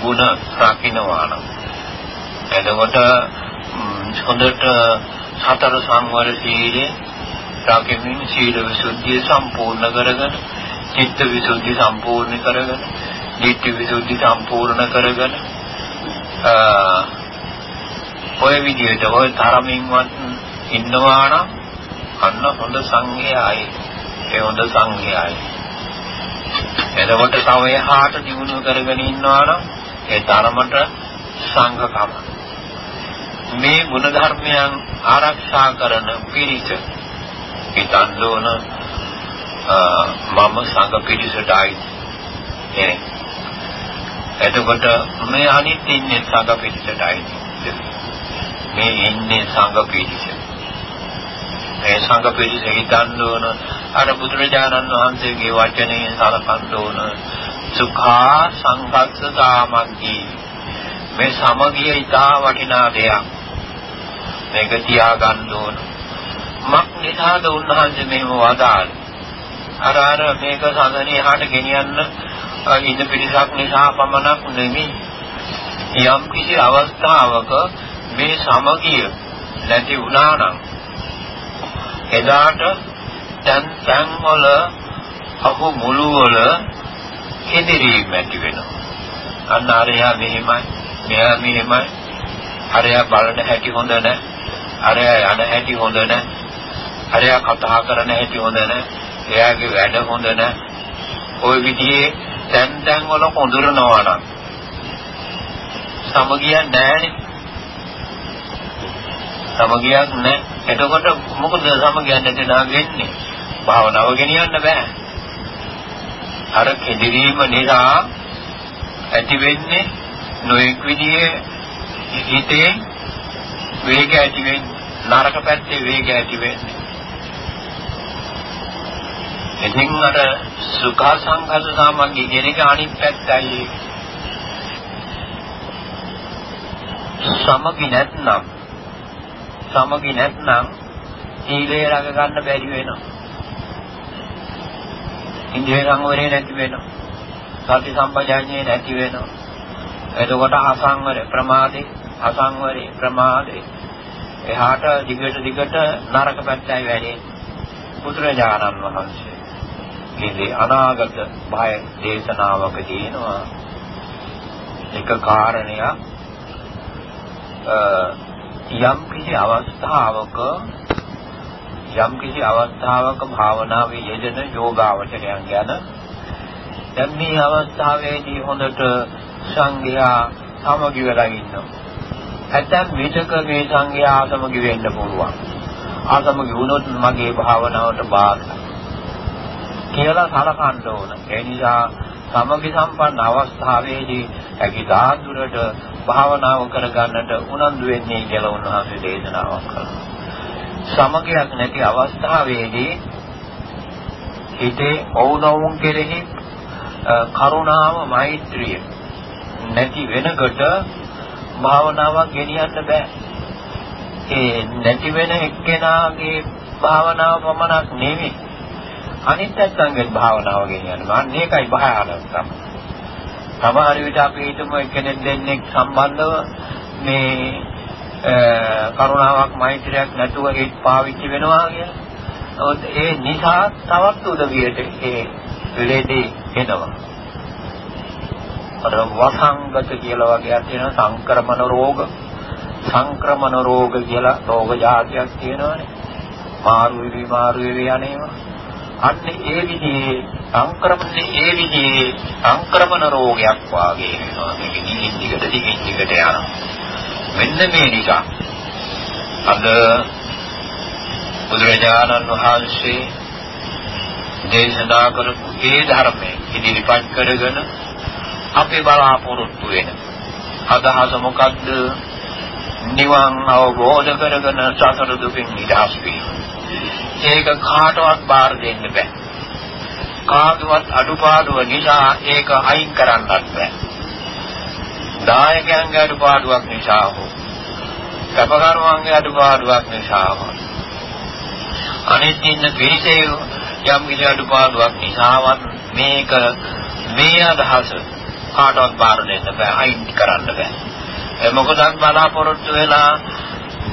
ගුණ රකින්නවා නම් එතකොට හොඳට සතර සංවර සීලේ රකින්න සීල විසුද්ධිය සම්පූර්ණ කරගෙන චිත්ත විසුද්ධි සම්පූර්ණ කරගෙන ditthi visuddhi සම්පූර්ණ කරගෙන ඔය විදිහට ඔය තරමින්වත් ඉන්නවා නම් අන්න හොඳ සංඝයායි ඒ හොඳ සංඝයායි එතකොට තව එහාට දිනු කරගෙන ඉන්නවා නම් ඒ තරමට සංඝකම. මේ ගුණ ධර්මයන් ආරක්ෂා කරන පිරිස හිතන්න ඕන මම සංඝ පිරිසටයි. එන්නේ එතකොට මේ අනිත් ඉන්නේ සංඝ පිරිසටයි. මේ ඉන්නේ සංඝ පිරිස. මේ සංඝ පිරිස හිතන්න ඕන අර බුදුරජාණන් වහන්සේගේ වචනේ සලකන්න ඕන සුඛා සංඝස්ස සාමග්ගී මේ සමගිය ඉතා වටිනා දෙයක්. මේක තියාගන්න ඕන. මක් නිසාද උන්වහන්සේ මෙහෙම වදාළේ? අර අර මේක සඳහනේ හාට ගෙනියන්න ඉන්න පිරිසක් නිසා පමණක් නෙමෙයි යම් කිසි අවස්ථාවක මේ සමගිය නැති වුණා නම් එදාට තන් තන් වල අහු මුළු වල කෙදිරීම ඇති වෙනවා. අන්න අරයා මෙහෙමයි මෙයා මෙහෙමයි. අරයා බලන හැටි හොඳ නැහැ අරයා යන හැටි හොඳ නැහැ අරයා කතා කරන හැටි හොඳ නැහැ එයාගේ වැඩ හොඳ නැහැ ওই විදිහේ තැන් තැන් වල හොඳරනවා නම් සමගියක් නැහැනේ. සමගියක් නැහැ. එතකොට මොකද සමගියක් නැති නා වෙන්නේ? භාවනාව ගෙනියන්න බෑ. අර කෙදිරීම නිසා ඇති වෙන්නේ නොඑක් විදිහේ හිතේ වේග ඇති වෙන්නේ නරක පැත්තේ වේග ඇති වෙන්නේ ඉතින් අර සුඛ සංඝස සාමග්ගී කියන එක අනිත් පැත්තයි සමගි නැත්නම් සමගි නැත්නම් සීලය රැක ගන්න බැරි වෙනවා. ඉන්ද්‍රිය සංවරය නැති වෙනවා. සති සම්පජාඤ්ඤය නැති වෙනවා. එතකොට අසංවර ප්‍රමාදේ අසංවරේ ප්‍රමාදේ එහාට දිගට දිගට නරක පැත්තයි වැඩි. බුදුරජාණන් වහන්සේ කියන්නේ අනාගත භය දේශනාවක තියෙනවා එක කාරණයක් යම් කිසි අවස්ථාවක යම් කිසි අවස්ථාවක භාවනාවේ යෙදෙන යෝගාවචරයන් ගැන දැන් මේ අවස්ථාවේදී හොඳට සංඝයා සමගි වෙලා ඉන්නවා. ඇතැම් විටක මේ සංඝයා සමගි වෙන්න පුළුවන්. ආසමගි වුණොත් මගේ භාවනාවට බාධා කියලා සලකන්න ඕන. ඒ නිසා සමගි සම්පන්න අවස්ථාවේදී ඇකි ධාතුරට භාවනාව කරගන්නට උනන්දු වෙන්නේ කියලා උන්වහන්සේ දේශනාවක් කළා. සමගියක් නැති අවස්ථාවේදී හිතේ ඔවුනොවුන් කෙරෙහි කරුණාව මෛත්‍රිය නැති වෙනකොට භාවනාවක් ගෙනියන්න බෑ. ඒ නැති වෙන එක්කෙනාගේ භාවනාව පමණක් නෙමෙයි අනිත් පැත්තෙන් භාවනාව ගෙනියන්න. අන්න ඒකයි භයානකම. සමහර විට අපි හිතමු එක්කෙනෙක් දෙන්නෙක් සම්බන්ධව මේ කරුණාවක් මෛත්‍රියක් නැතුව හිත පාවිච්චි වෙනවා කියලා. නමුත් ඒ නිසා තවත් උදවියට ඒ ලෙඩේ එනවා. අර වසංගත කියලා වගේ තියෙන සංක්‍රමණ රෝග සංක්‍රමණ රෝග කියලා රෝග જાතියක් තියෙනවානේ. මාරු වෙවි මාරු වෙවි යන්නේවා. අන්න ඒ විදිහේ සංක්‍රමණේ ඒ විදිහේ සංක්‍රමණ රෝගයක් වාගේ වෙනවා. මේක දිගින් දිගට දිගින් දිගට යනවා. මෙන්න මේ නිසා අද බුදුරජාණන් වහන්සේ දේශනා කරපු ඒ ධර්මයේ ඉදිරිපත් කරගෙන අපේ බලාපොරොත්තු වෙන අදහස මොකද්ද? නිවන් අවබෝධ කරගෙන සතර දුකින් නිදහස් වීම. ඒක කාටවත් බාර දෙන්න බෑ. කාගේවත් අඩුපාඩුව නිසා ඒක අයින් කරන්නත් බෑ. දායකයන්ගේ අඩුපාඩුවක් නිසා හෝ කපකරුවන්ගේ අඩුපාඩුවක් නිසා හෝ අනිත් ඉන්න පිරිසේ යම් කිසි අඩුපාඩුවක් නිසාවත් මේක මේ අදහස කාටවත් බාර දෙන්න බෑ අයින් කරන්න බෑ. ඒ මොකද බලාපොරොත්තු වෙලා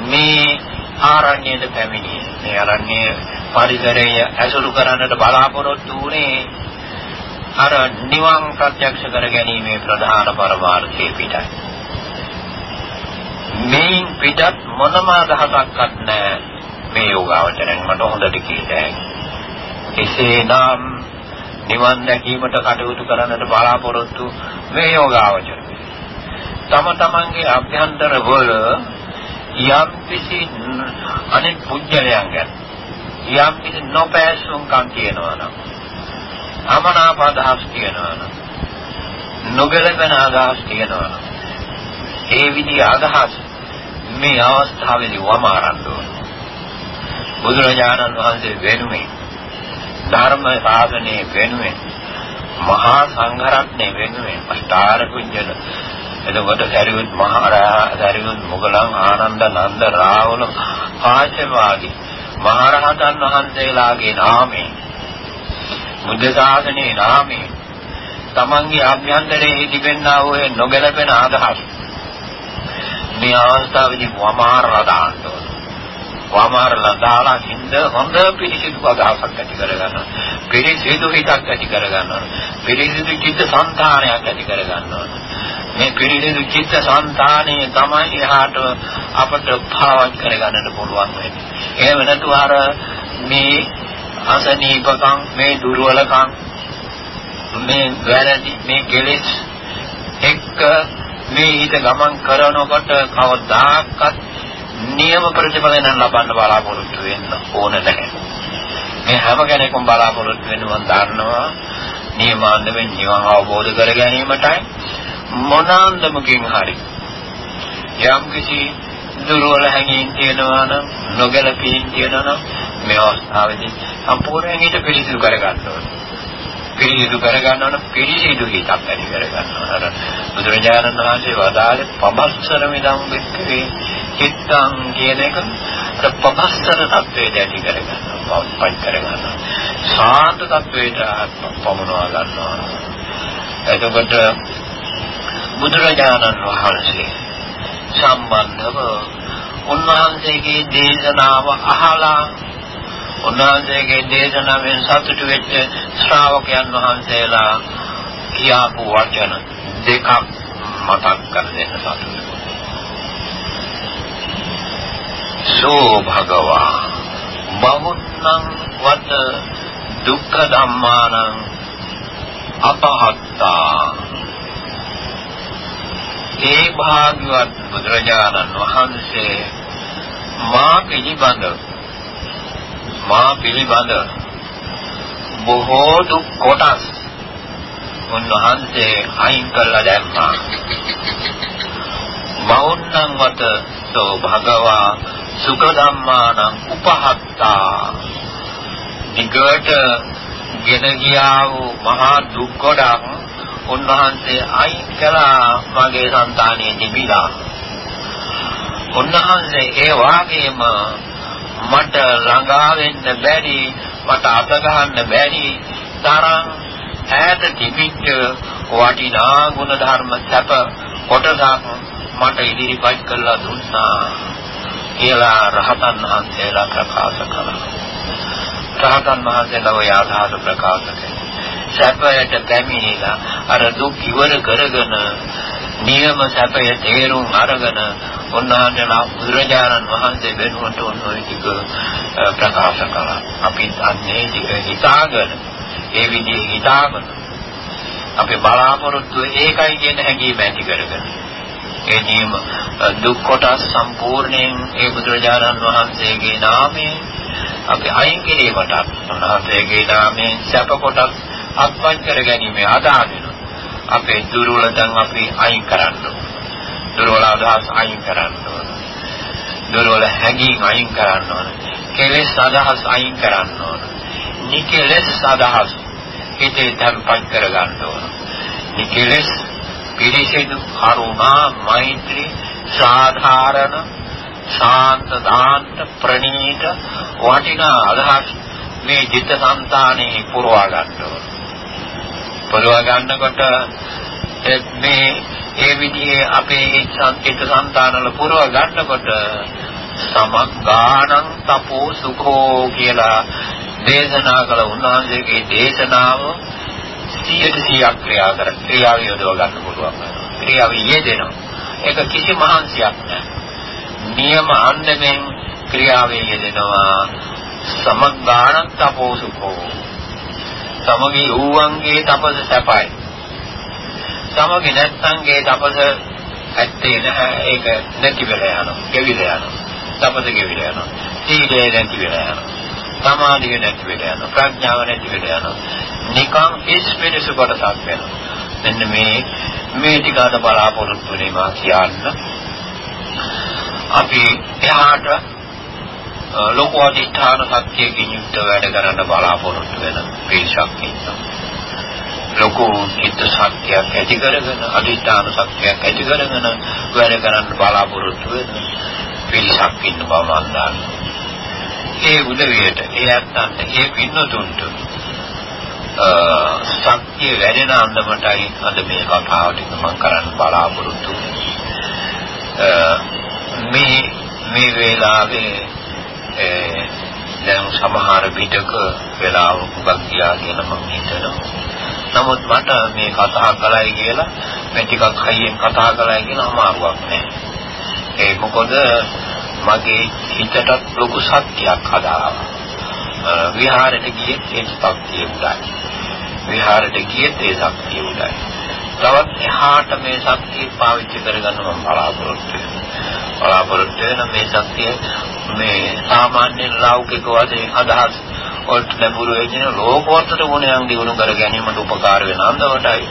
මේ ආරණ්‍යයට පැමිණියේ. මේ ආරණ්‍ය පරිසරය ඇසුරු කරන්නට බලාපොරොත්තු වුණේ අර නිවන් ප්‍රත්‍යක්ෂ කර ගැනීමේ ප්‍රධාන පරමාර්ථයේ පිටයි. මේ පිටත් මොනම අදහසක්වත් නැහැ මේ යෝගාවචරයෙන් මට හොඳට කියතයි. එසේනම් නිවන් දැකීමට කටයුතු කරන්නට බලාපොරොත්තු මේ යෝගාවචරය. තම තමන්ගේ අභ්‍යන්තර වල යම් කිසි අනෙක් පුජ්‍යලයන් ගැන යම් කිසි නොපෑසුම්කම් කියනවා නම් අමනාප අදහස් කියනවා නම් නොගැලපෙන අදහස් කියනවා නම් ඒ විදිහ අදහස් මේ අවස්ථාවේදී වමාරන්න ඕන. බුදුරජාණන් වහන්සේ වෙනුවෙන් ධර්ම සාධනයේ වෙනුවෙන් මහා සංඝරත්නයේ වෙනුවෙන් අෂ්ටාර කුංජල එතකොට සරියුත් මහරහා සරියුත් මොගලන් ආනන්ද නන්ද රාහුල ආචවාදී මහරහතන් වහන්සේලාගේ නාමයෙන් බුද්ධ ශාසනයේ නාමයෙන් තමන්ගේ අභ්‍යන්තරයේ තිබෙනා වූ නොගැලපෙන අදහස් මේ අවස්ථාවේදී වමාරලා දාන්න ඕන. වමාරලා දාලා හින්ද හොඳ පිළිසිදු අදහසක් ඇති කරගන්නවා. පිළිසිදු හිතක් ඇති කරගන්නවා. පිළිසිදු චිත්ත සංතානයක් ඇති කරගන්නවා. මේ පිළිසිදු චිත්ත සංතානයේ තමයි එහාට අපට භාවත් කරගන්නට පුළුවන් වෙන්නේ. එහෙම නැතු අර මේ අසනීපකම් මේ දුර්වලකම් මේ වැරදි මේ කෙලෙස් එක්ක මේ හිත ගමන් කරනකොට කවදාකවත් නියම ප්‍රතිඵල නම් ලබන්න බලාපොරොත්තු වෙන්න ඕන නැහැ. මේ හැම කෙනෙකුම බලාපොරොත්තු වෙනවා දන්නවා නියමාන්දමෙන් නිවන් අවබෝධ කර ගැනීමටයි මොනාන්දමකින් හරි යම් කිසි දුර්වල හැඟීම් තියෙනවා නම් නොගැලපීම් තියෙනවා නම් මේ අවස්ථාවේදී සම්පූර්ණයෙන් ඊට පිළිසිදු කර ගන්න ඕනේ. පිරිසිදු කරගන්න ඕන පිරිසිදු හිතක් ඇති කරගන්න ඕන. අර බුදුරජාණන් වහන්සේ වදාළේ පබස්සර මිදම් වික්කේ චිත්තං කියන එක අර පබස්සර තත්වයට ඇති කරගන්නවා. පයි කරගන්නවා. ශාන්ත තත්වයට පමුණවා ගන්නවා. එතකොට බුදුරජාණන් වහන්සේ සම්බන්ධව උන්වහන්සේගේ දේශනාව අහලා උන්වහන්සේගේ දේශනාවෙන් සතුටු වෙච්ච ශ්‍රාවකයන් වහන්සේලා කියාපු වචන දෙකක් මතක් කර දෙන්න සතුටු. සෝ භගවා බහුන්නං වත දුක්ඛ ධම්මානං අපහත්තා ඒ භාග්‍යවත් බුදුරජාණන් වහන්සේ මා පිළිබඳව මා පිළිබඳ බොහෝ දුක් කොටස් උන්වහන්සේ අයින් කළා දැම්මා. මෞන්නං වත සෝ භගවා සුඛ ධම්මානං උපහත්තා. නිගට ගෙන ගියා වූ මහා දුක් ගොඩක් උන්වහන්සේ අයින් කළා මගේ సంతානයේ තිබිලා. උන්වහන්සේ ඒ වාගේම මට ළඟා වෙන්න බැරි මට අත ගහන්න බැරි තරම් ඈත තිබිච්ච වටිනා ගුණ ධර්ම සැප කොටසක් මට ඉදිරිපත් කළා දුන්නා කියලා රහතන් වහන්සේලා ප්‍රකාශ කළා. රහතන් වහන්සේලා ඔය ආධාර ප්‍රකාශ කළා. සැපයට පැමිණිලා අර දුක් ඉවර කරගෙන නියම සැපය තේරුම් අරගෙන උන්වහන්සේලා බුදුරජාණන් වහන්සේ වෙනුවට ඔය ටික ප්‍රකාශ කළා. අපි අන්නේ ටික හිතාගෙන ඒ විදිහේ හිතාගෙන අපි බලාපොරොත්තු ඒකයි කියන හැඟීම ඇති කරගෙන ඒ නියම දුක් කොටස් සම්පූර්ණයෙන් ඒ බුදුරජාණන් වහන්සේගේ නාමයෙන් අපි අයින් කිරීමට උන්වහන්සේගේ නාමයෙන් සැප කොටස් අත්පත් කර ගැනීම අදාළ අපේ දුර්වලතන් අපි අයින් කරන්න ඕන. දුර්වල අදහස් අයින් කරන්න ඕන. දුර්වල හැඟීම් අයින් කරන්න ඕන. කෙලෙස් අදහස් අයින් කරන්න ඕන. නිකෙලෙස් අදහස් හිතේ තැන්පත් කර ගන්න ඕන. නිකෙලෙස් පිරිසිදු කරුණා මෛත්‍රී සාධාරණ ශාන්ත දාන්ත ප්‍රණීත වටිනා අදහස් මේ චිත්ත සංතානෙහි පුරවා ගන්න ඕන. පුරවා ගන්නකොට මේ ඒ විදිහේ අපේ චිත්ත සංතානවල පුරව ගන්නකොට සමග්ගාණං තපෝ සුඛෝ කියලා දේශනා කළ උන්වහන්සේගේ දේශනාව 100% ක්‍රියා කර ක්‍රියාව යොදව ගන්න පුළුවන්. ක්‍රියාව යෙදෙනවා. ඒක කිසි මහන්සියක් නැහැ. නියම අන්දමෙන් ක්‍රියාවේ යෙදෙනවා. සමග්ගාණං තපෝ සුඛෝ. සමගී ඌවන්ගේ තපස සැපයි. සමගි නැත්නම්ගේ තපස ඇත්තේ නැහැ ඒක නැති වෙලා යනවා ගෙවිලා යනවා තපස ගෙවිලා යනවා සීලය නැති වෙලා යනවා සමාධිය නැති වෙලා යනවා ප්‍රඥාව නැති වෙලා යනවා. නිකන් ඉස් පිළිසු කොටසක් වෙනවා. මෙන්න මේ මේ ටික අද බලාපොරොත්තු වෙනවා කියන්න. අපි එහාට ලෝක අධිෂ්ඨාන සත්‍යයෙන් යුක්ත වැඩ කරන්න බලාපොරොත්තු වෙන පිරිසක් ඉන්නවා. ලොකු චිත්ත ශක්තියක් ඇති කරගෙන අධිෂ්ඨාන ශක්තියක් ඇති කරගෙන වැඩ කරන්න බලාපොරොත්තු වෙන පිරිසක් ඉන්න බව මම දන්නවා. ඒ උදවියට ඒ අත්තන්ට ඒ පින්නතුන්ට ශක්තිය වැඩෙන අන්දමටයි අද මේ කතාව ටික මම කරන්න බලාපොරොත්තු මේ මේ වේලාවේ දැන් සමහර විටක වෙලාව හුඟක් ගියා කියලා මම හිතනවා. නමුත් මට මේ කතා කළයි කියලා මේ ටිකක් හයියෙන් කතා කළයි කියලා අමාරුවක් නෑ. ඒ මොකද මගේ හිතට ලොකු සත්‍යයක් හදාවා. විහාරයට ගියෙත් ඒ ශක්තිය උඩයි. විහාරයට ගියෙත් ඒ ශක්තිය උඩයි. තවත් එහාට මේ ශක්තිය පාවිච්චි කරගන්න මම බලාපොරොත්තු වෙනවා. බලාපොරොත්තු වෙන මේ ශක්තිය මේ සාමාන්‍ය ලෞකික වශයෙන් අදහස් වලට ලැබුණු වෙන ලෝකෝත්තර ගුණයන් දිනු කර ගැනීමට උපකාර වෙන අන්දමටයි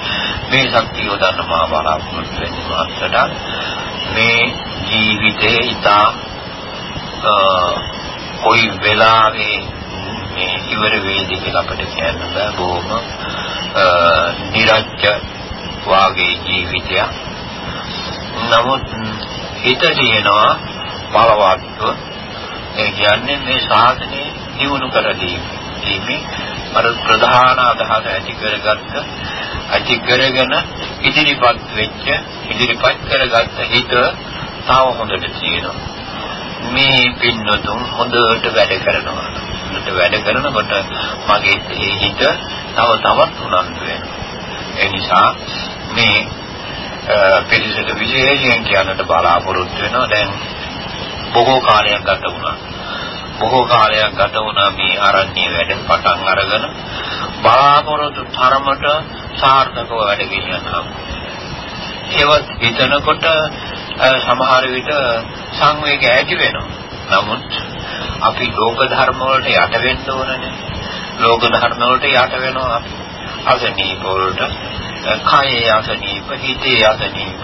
මේ ශක්තිය උදන්න මා බලාපොරොත්තු වෙන්නේ මාත්‍රට මේ ජීවිතේ ඉතා කොයි වෙලාවේ මේ ඉවර වේදි කියලා අපිට කියන්න බෑ. බොහොම නිරච්ච වාගේ ජීවිතයක්. නමුත් හිත තියෙනවා බලවත්ව. ඒ කියන්නේ මේ සාධනේ දිනු කර දීමේ. අර ප්‍රධාන අදහස ඇති කරගත්ත ඇති කරගෙන ඉදිරිපත් වෙච්ච ඉදිරිපත් කරගත්ත හිත තාම හොඳට තියෙනවා මේ පින්නතුන් හොඳට වැඩ කරනවා. හොඳට වැඩ කරනකොට මගේ හිත තව තවත් උනන්දු වෙනවා. ඒ නිසා මේ පිළිසෙට විශේෂයෙන් කියන්නට බලාපොරොත්තු වෙනවා. දැන් බොහෝ කාලයක් ගත වුණා. බොහෝ කාලයක් ගත වුණා මේ ආරණ්‍ය වැඩ පටන් අරගෙන බලාපොරොත්තු තරමට සාර්ථකව වැඩ ගෙනියනවා. ඒවත් හිතනකොට සමහර විට සංවේග ඇති වෙනවා. නමුත් අපි ලෝක ධර්ම වලට යට වෙන්න ඕනනේ. ලෝක ධර්ම වලට යට වෙනවා අපි. අසනීප වලට කයේ අසනීප හිතේ අසනීප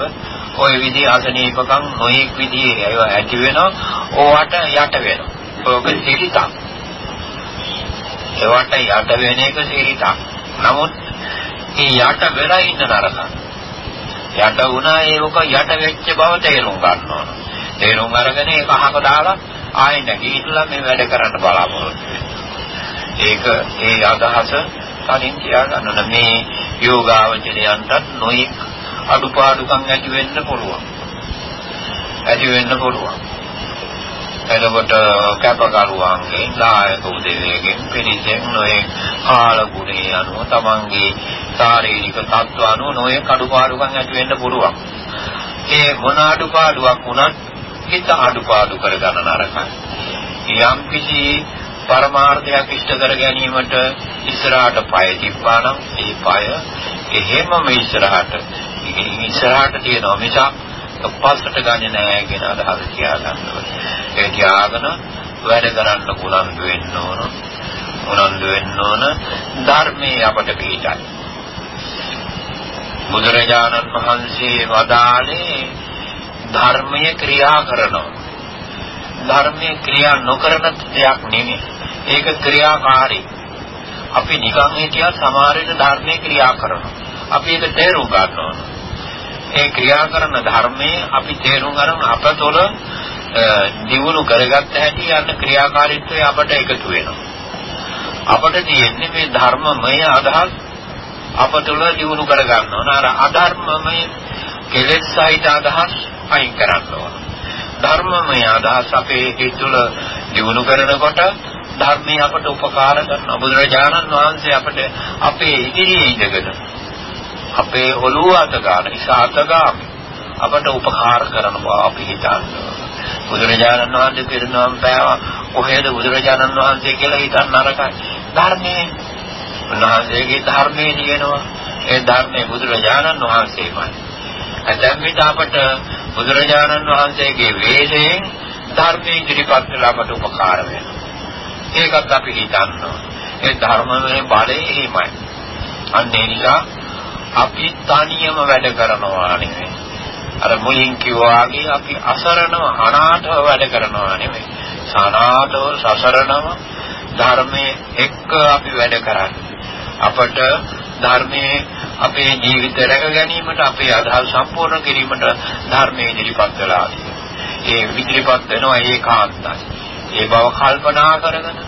ওই විදිහ අසනීපකම් නොයෙක් විදිහේ ඒවා ඇති වෙනවා ඕවට යට වෙනවා. ඕක සිරිතක් ඒවට යට වෙන එක සිරිතක් නමුත් මේ යට වෙලා ඉන්න නරකයි යට වුණා ඒක යට වෙච්ච බව තේරුම් ගන්න ඕන තේරුම් අරගෙන ඒක අහක දාලා ආයෙ නැගීట్లా මේ වැඩ කරන්න බලාපොරොත්තු ඒක ඒ අදහස කලින් තියාගන්න මේ යෝගාවචරයන්ටත් නොයෙක් අඩුපාඩුකම් ඇති වෙන්න පුළුවන්. ඇති වෙන්න පුළුවන්. එතකොට කැපකරුවන්ගේ නායක උදවියගෙන් පිළිසෙන් නොයෙක් කාල ගුණේ අනුව තමන්ගේ ශාරීරික තත්ත්ව අනුව නොයෙක් අඩුපාඩුකම් ඇති වෙන්න පුළුවන්. ඒ මොන අඩුපාඩුවක් වුණත් හිත අඩුපාඩු කරගන්න නරකයි. යම් කිසි පරමාර්ථයක් ඉෂ්ට කර ගැනීමට ඉස්සරහට පය තිබ්බා නම් ඒ පය එහෙමම ඉස්සරහට ඉස්සරහට තියෙනවා මිසක් පස්සට ගන්නේ නැහැ කියන අදහස කියා ගන්නවා. ඒ කියාගෙන වැඩ කරන්න උනන්දු වෙන්න ඕන. උනන්දු වෙන්න ඕන ධර්මයේ අපට පිටයි. බුදුරජාණන් වහන්සේ වදාළේ ධර්මයේ ක්‍රියා කරනවා. ධර්මයේ ක්‍රියා නොකරන දෙයක් නෙමෙයි. ඒක ක්‍රියාකාරී. අපි නිකන් හිටියත් සමහර විට ධර්මයේ ක්‍රියා කරනවා. අපි ඒක තේරුම් ගන්න ඕන. ඒ ක්‍රියා කරන ධර්මයේ අපි තේරුම් ගන්න අප තුළ දියුණු කරගත්ත හැටි යන ක්‍රියාකාරීත්වය අපට එකතු වෙනවා. අපට තියෙන්නේ මේ ධර්මමය අදහස් අප තුළ දියුණු කර ගන්න ඕන. අර අධර්මමය කෙලෙස් සහිත අදහස් අයින් කරන්න ඕන. ධර්මමය අදහස් අපේ හිත තුළ දියුණු කරනකොට ධර්මයේ අපට උපකාර කරන බුදුරජාණන් වහන්සේ අපට අපේ ඉදිරියේ ඉඳගෙන අපේ ඔළුව අත ගන්න ඉසాత ගාම අපට උපකාර කරන බව අපි හිතනවා බුදුරජාණන් වහන්සේ පිරිනවම් පෑවා කොහෙද බුදුරජාණන් වහන්සේ කියලා හිතන්න නරකයි ධර්මයේ උන්වහන්සේගේ ධර්මයේ තියෙනවා ඒ ධර්මයේ බුදුරජාණන් වහන්සේමයි. ඇතැම් විට අපට බුදුරජාණන් වහන්සේගේ වේදයෙන් ධර්මයේ ඉදිරිපත් වෙලා අපට උපකාර වෙනවා. ඒකත් අපි හිතන්න. ඒ ධර්මයේ බලය එහෙමයි. අන්න ඒ නිසා අපි තනියම වැඩ කරනවා නෙමෙයි. අර මුලින් කිව්වා වගේ අපි අසරණව අනාථව වැඩ කරනවා නෙමෙයි. සනාථව සසරණව ධර්මයේ එක්ක අපි වැඩ කරන්නේ. අපට ධර්මයේ අපේ ජීවිත රැක ගැනීමට අපේ අදහස් සම්පූර්ණ කිරීමට ධර්මයේ ඉදිරිපත් වෙලා ඒ ඉදිරිපත් වෙනවා ඒකාන්තයි. ඒ බව කල්පනා කරගෙන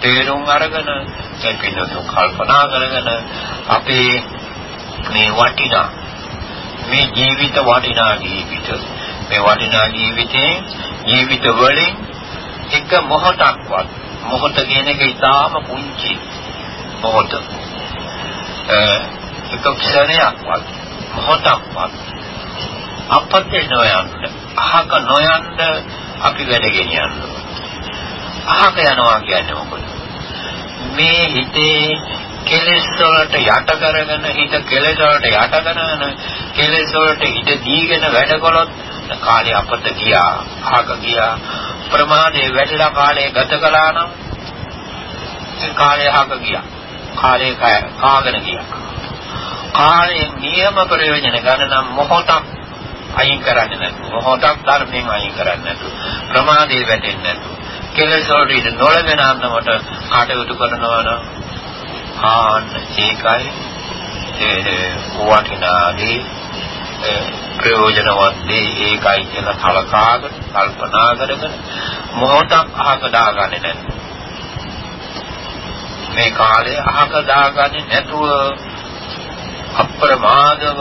තේරුම් අරගෙන ඒ පින්නතු කල්පනා කරගෙන අපේ මේ වටිනා මේ ජීවිත වටිනා ජීවිත. මේ වටිනා ජීවිතේ ජීවිත වලින් එක මොහොතක්වත් මොහොත කියන එක ඉතාම පුංචි මොහොත. එක ක්ෂණයක්වත් මොහොතක්වත් අපතේ නොයන්න අහක නොයන්න අපි වැඩ ගෙනියන්න. අහක යනවා කියන්නේ මොකද? මේ හිතේ කෙලෙස් වලට යට කරගෙන හිත කෙලෙස් වලට යට කරගෙන කෙලෙස් වලට හිත දීගෙන වැඩ කළොත් කාලය අපත ගියා අහක ගියා. ප්‍රමාදයේ වැඩිලා කාලය ගත කළා නම් ඒ කාලය අහක ගියා. කාලය කාගෙන ගියා. කාලයේ නියම ප්‍රයෝජන ගන්න නම් මොහොතක් අයින් කරන්නේ නැතුව මොහොතක් ධර්මයෙන් අයින් කරන්නේ නැතුව ප්‍රමාදේ වැටෙන්නේ නැතුව කෙලෙස් වලට නොලගෙන අන්නමට කටයුතු කරනවා නම් ආන්න ඒකයි. ඒ වටිනාදී ප්‍රයෝජනවත් දේ ඒකයි කියලා කලකාගෙන කල්පනා කරගෙන මොහොතක් අහක දාගන්නේ නැත්නම් මේ කාලේ අහක දාගන්නේ නැතුව අප්‍රමාදව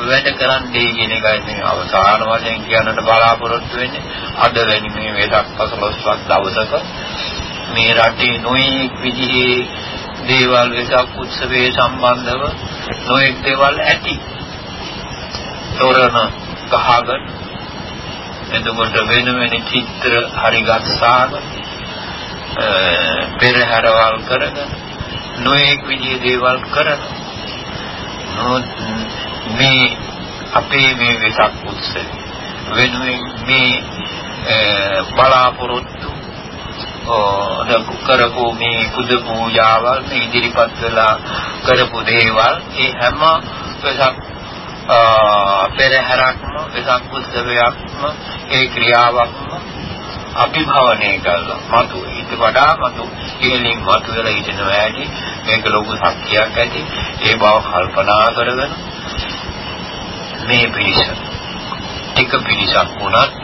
වැඩ කරන්නේ කියන එකයි මේ අවසාන වශයෙන් කියන්නට බලාපොරොත්තු වෙන්නේ. අද වැනි මේ වෙදක් පසළොස්වක් දවසක මේ රටේ නොයෙක් විදිහේ දේවල් වෙසක් උත්සවයේ සම්බන්ධව නොයෙක් දේවල් ඇති. තොරණ ගහගෙන එතකොට වෙන වෙන චිත්‍ර හරි ගස්සාගෙන පෙරහැරවල් කරගෙන නොඑක් විදිහේ දේවල් කරන මේ අපේ මේ වෙසක් උත්සවය. වෙනුවෙන් මේ බලාපොරොත්තු කරපු මේ පුද පූජාවල් මේ ඉදිරිපත් වෙලා කරපු දේවල් ඒ හැම වෙසක් පෙරහැරක්ම වෙසක් උත්සවයක්ම ඒ ක්‍රියාවක්ම අභිභවනය කළා. මතු ඊට වඩා මතු ඉහළින් මතු වෙලා හිටින වැඩි. මේක ලොකු ශක්තියක් ඇති. ඒ බව කල්පනා කරගෙන මේ පිරිස ටික පිරිසක් වුණත්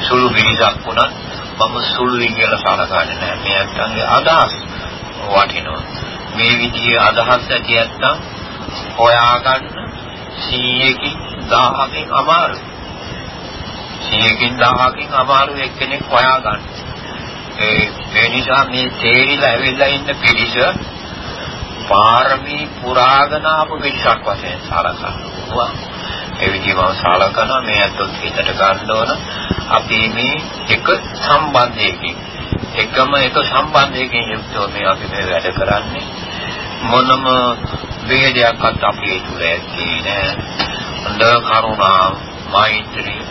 සුළු පිරිසක් වුණත් මම සුළුයි කියලා සලකන්නේ නැහැ මේ අත්ංගේ අදහස් වටිනවා මේ විදිහේ අදහස් ඇති නැත්නම් හොයාගන්න 100කින් 1000කින් අමාරුයි 100කින් 1000කින් අමාරු එක්කෙනෙක් හොයාගන්න. ඒ ඒ නිසා මේ තේරිලා ඇවිල්ලා ඉන්න පිරිස පාරමී පුරාගෙන ආපු පිරිසක් වශයෙන් සලකනවා. ඒ විදිහම සලකන මේ අතොත් හිතට ගන්න ඕන. අපි මේ එක සම්බන්ධයකින් එකම එක සම්බන්ධයකින් යුක්තව මේ අපි මේ වැඩ කරන්නේ. මොනම වේදයක්වත් අපේ තුල ඇත්තේ නෑ. හොඳ කරුණා මෛත්‍රී.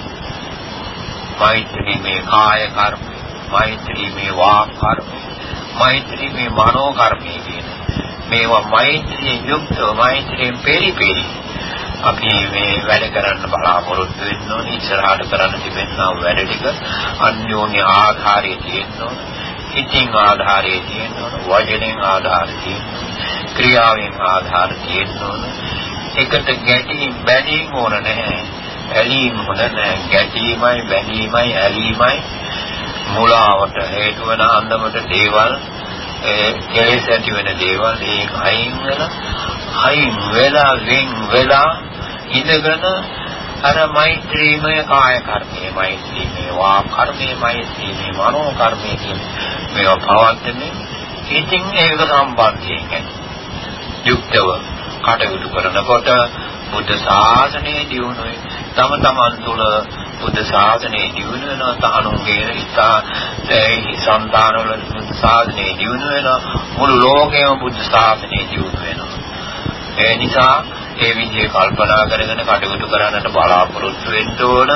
මෛත්‍රී මේ කාය කර්ම මෛත්‍රී මේ වාක් කර්ම මෛත්‍රී මේ මනෝ කර්මය කියන මේවා මෛත්‍රියෙන් යුක්තව මෛත්‍රියෙන් පෙරිපෙරි. අපි මේ වැඩ කරන්න බලාපොරොත්තු වෙන්න ඕනේ ඉස්සරහට කරන්න තිබෙනා වැඩ ටික. අන්‍යෝන්‍ය ආධාරයේ තියෙන්න ඕනේ ඉතින් ආධාරයේ තියෙන්න ඕනේ වචනෙන් ආධාරය තියෙන්න ඕනේ ක්‍රියාවෙන් ආධාරය තියෙන්න ඕනේ. එකට ගැටීම් බැඳීම් ඕන නැහැ. ඇලීම හොඳ නැහැ. ගැටීමයි, බැඳීමයි, ඇලීමයි. මුලාවට හේතු වෙන අන්දමට දේවල් ඒ කෙලෙස් ඇති වෙන දේවල් ඒක අයින් වෙලා අයින් වෙලා වෙන් වෙලා ඉඳගෙන අර මෛත්‍රීමය කාය කර්මයේ. මෛත්‍රීමේ වා කර්මයේ මෛත්‍රීමේ මනෝ කර්මයේ කියන මේවා පවත්න්නේ ඉතින් ඒක සම්බන්ධයෙන් යුක්තව කටයුතු කරනකොට බුද්ධ ශාසනයේ දියුණුවේ තම තමන් තුළ බුද්ධ ශාසනයේ දියුණු වෙනවා තහණුගේ ඉස්සා ඒ සම්දානවල බුද්ධ ශාසනයේ දියුණු වෙනවා මුළු ලෝකෙම බුද්ධ ශාසනයේ දියුණු වෙනවා. ඒ නිසා ඒ විදිහේ කල්පනා කරගෙන කටයුතු කරන්නට බලාපොරොත්තු වෙන්න ඕන.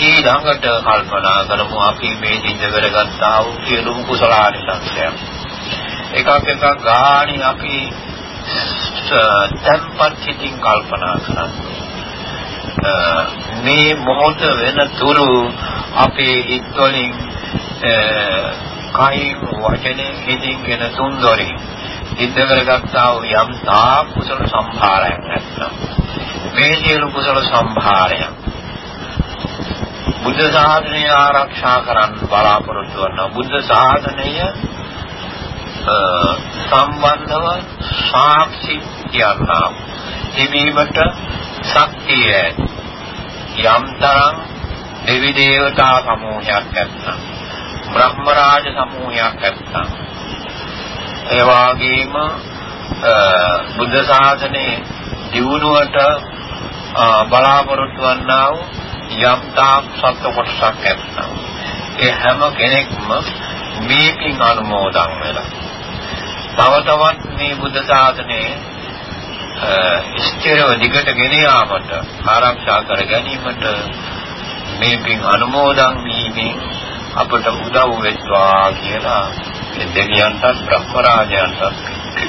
ඊළඟට කල්පනා කරමු අපි මේ සිද්ධ කරගත්තා වූ සියලුම කුසලානිසංසයන් එකක් එකක් ගාණි අපි tempat සිතින් කල්පනා කරන්නේ. මේ මොහොත වෙන තුරු අපේ හිතවලින් කයින් වචනේ හිතින් කියන තුන්දොරින් සිද්ධ කරගත්තා වූ යම් තා කුසල සම්භාරයක් නැත්නම්. මේ සියලු කුසල සම්භාරයන් බුද්ධ ශාසනය ආරක්ෂා කරන්න බලාපොරොත්තු වන බුද්ධ ශාසනය සම්බන්ධව සාක්ෂි කියනවා තිබීමට ශක්තිය යම්තරම් දෙවි දේවතා සමූහයක් නැත්නම් බ්‍රහ්ම රාජ සමූහයක් නැත්නම් ඒ වගේම බුද්ධ ශාසනයේ දියුණුවට බලාපොරොත්තු වන්නා වූ යම් තාක් සත්ව කොටසක් නැත්නම් ඒ හැම කෙනෙක්ම මේකින් අනුමෝදන් වෙලා තව තවත් මේ බුද්ධ ශාසනයේ ස්ථිරව දිගට ගෙන යාමට ආරක්ෂා කර ගැනීමට මේ පින් අනුමෝදන් වීමෙන් අපට උදව් වෙත්වා කියලා දෙවියන්ටත් බ්‍රහ්ම රාජයන්ටත්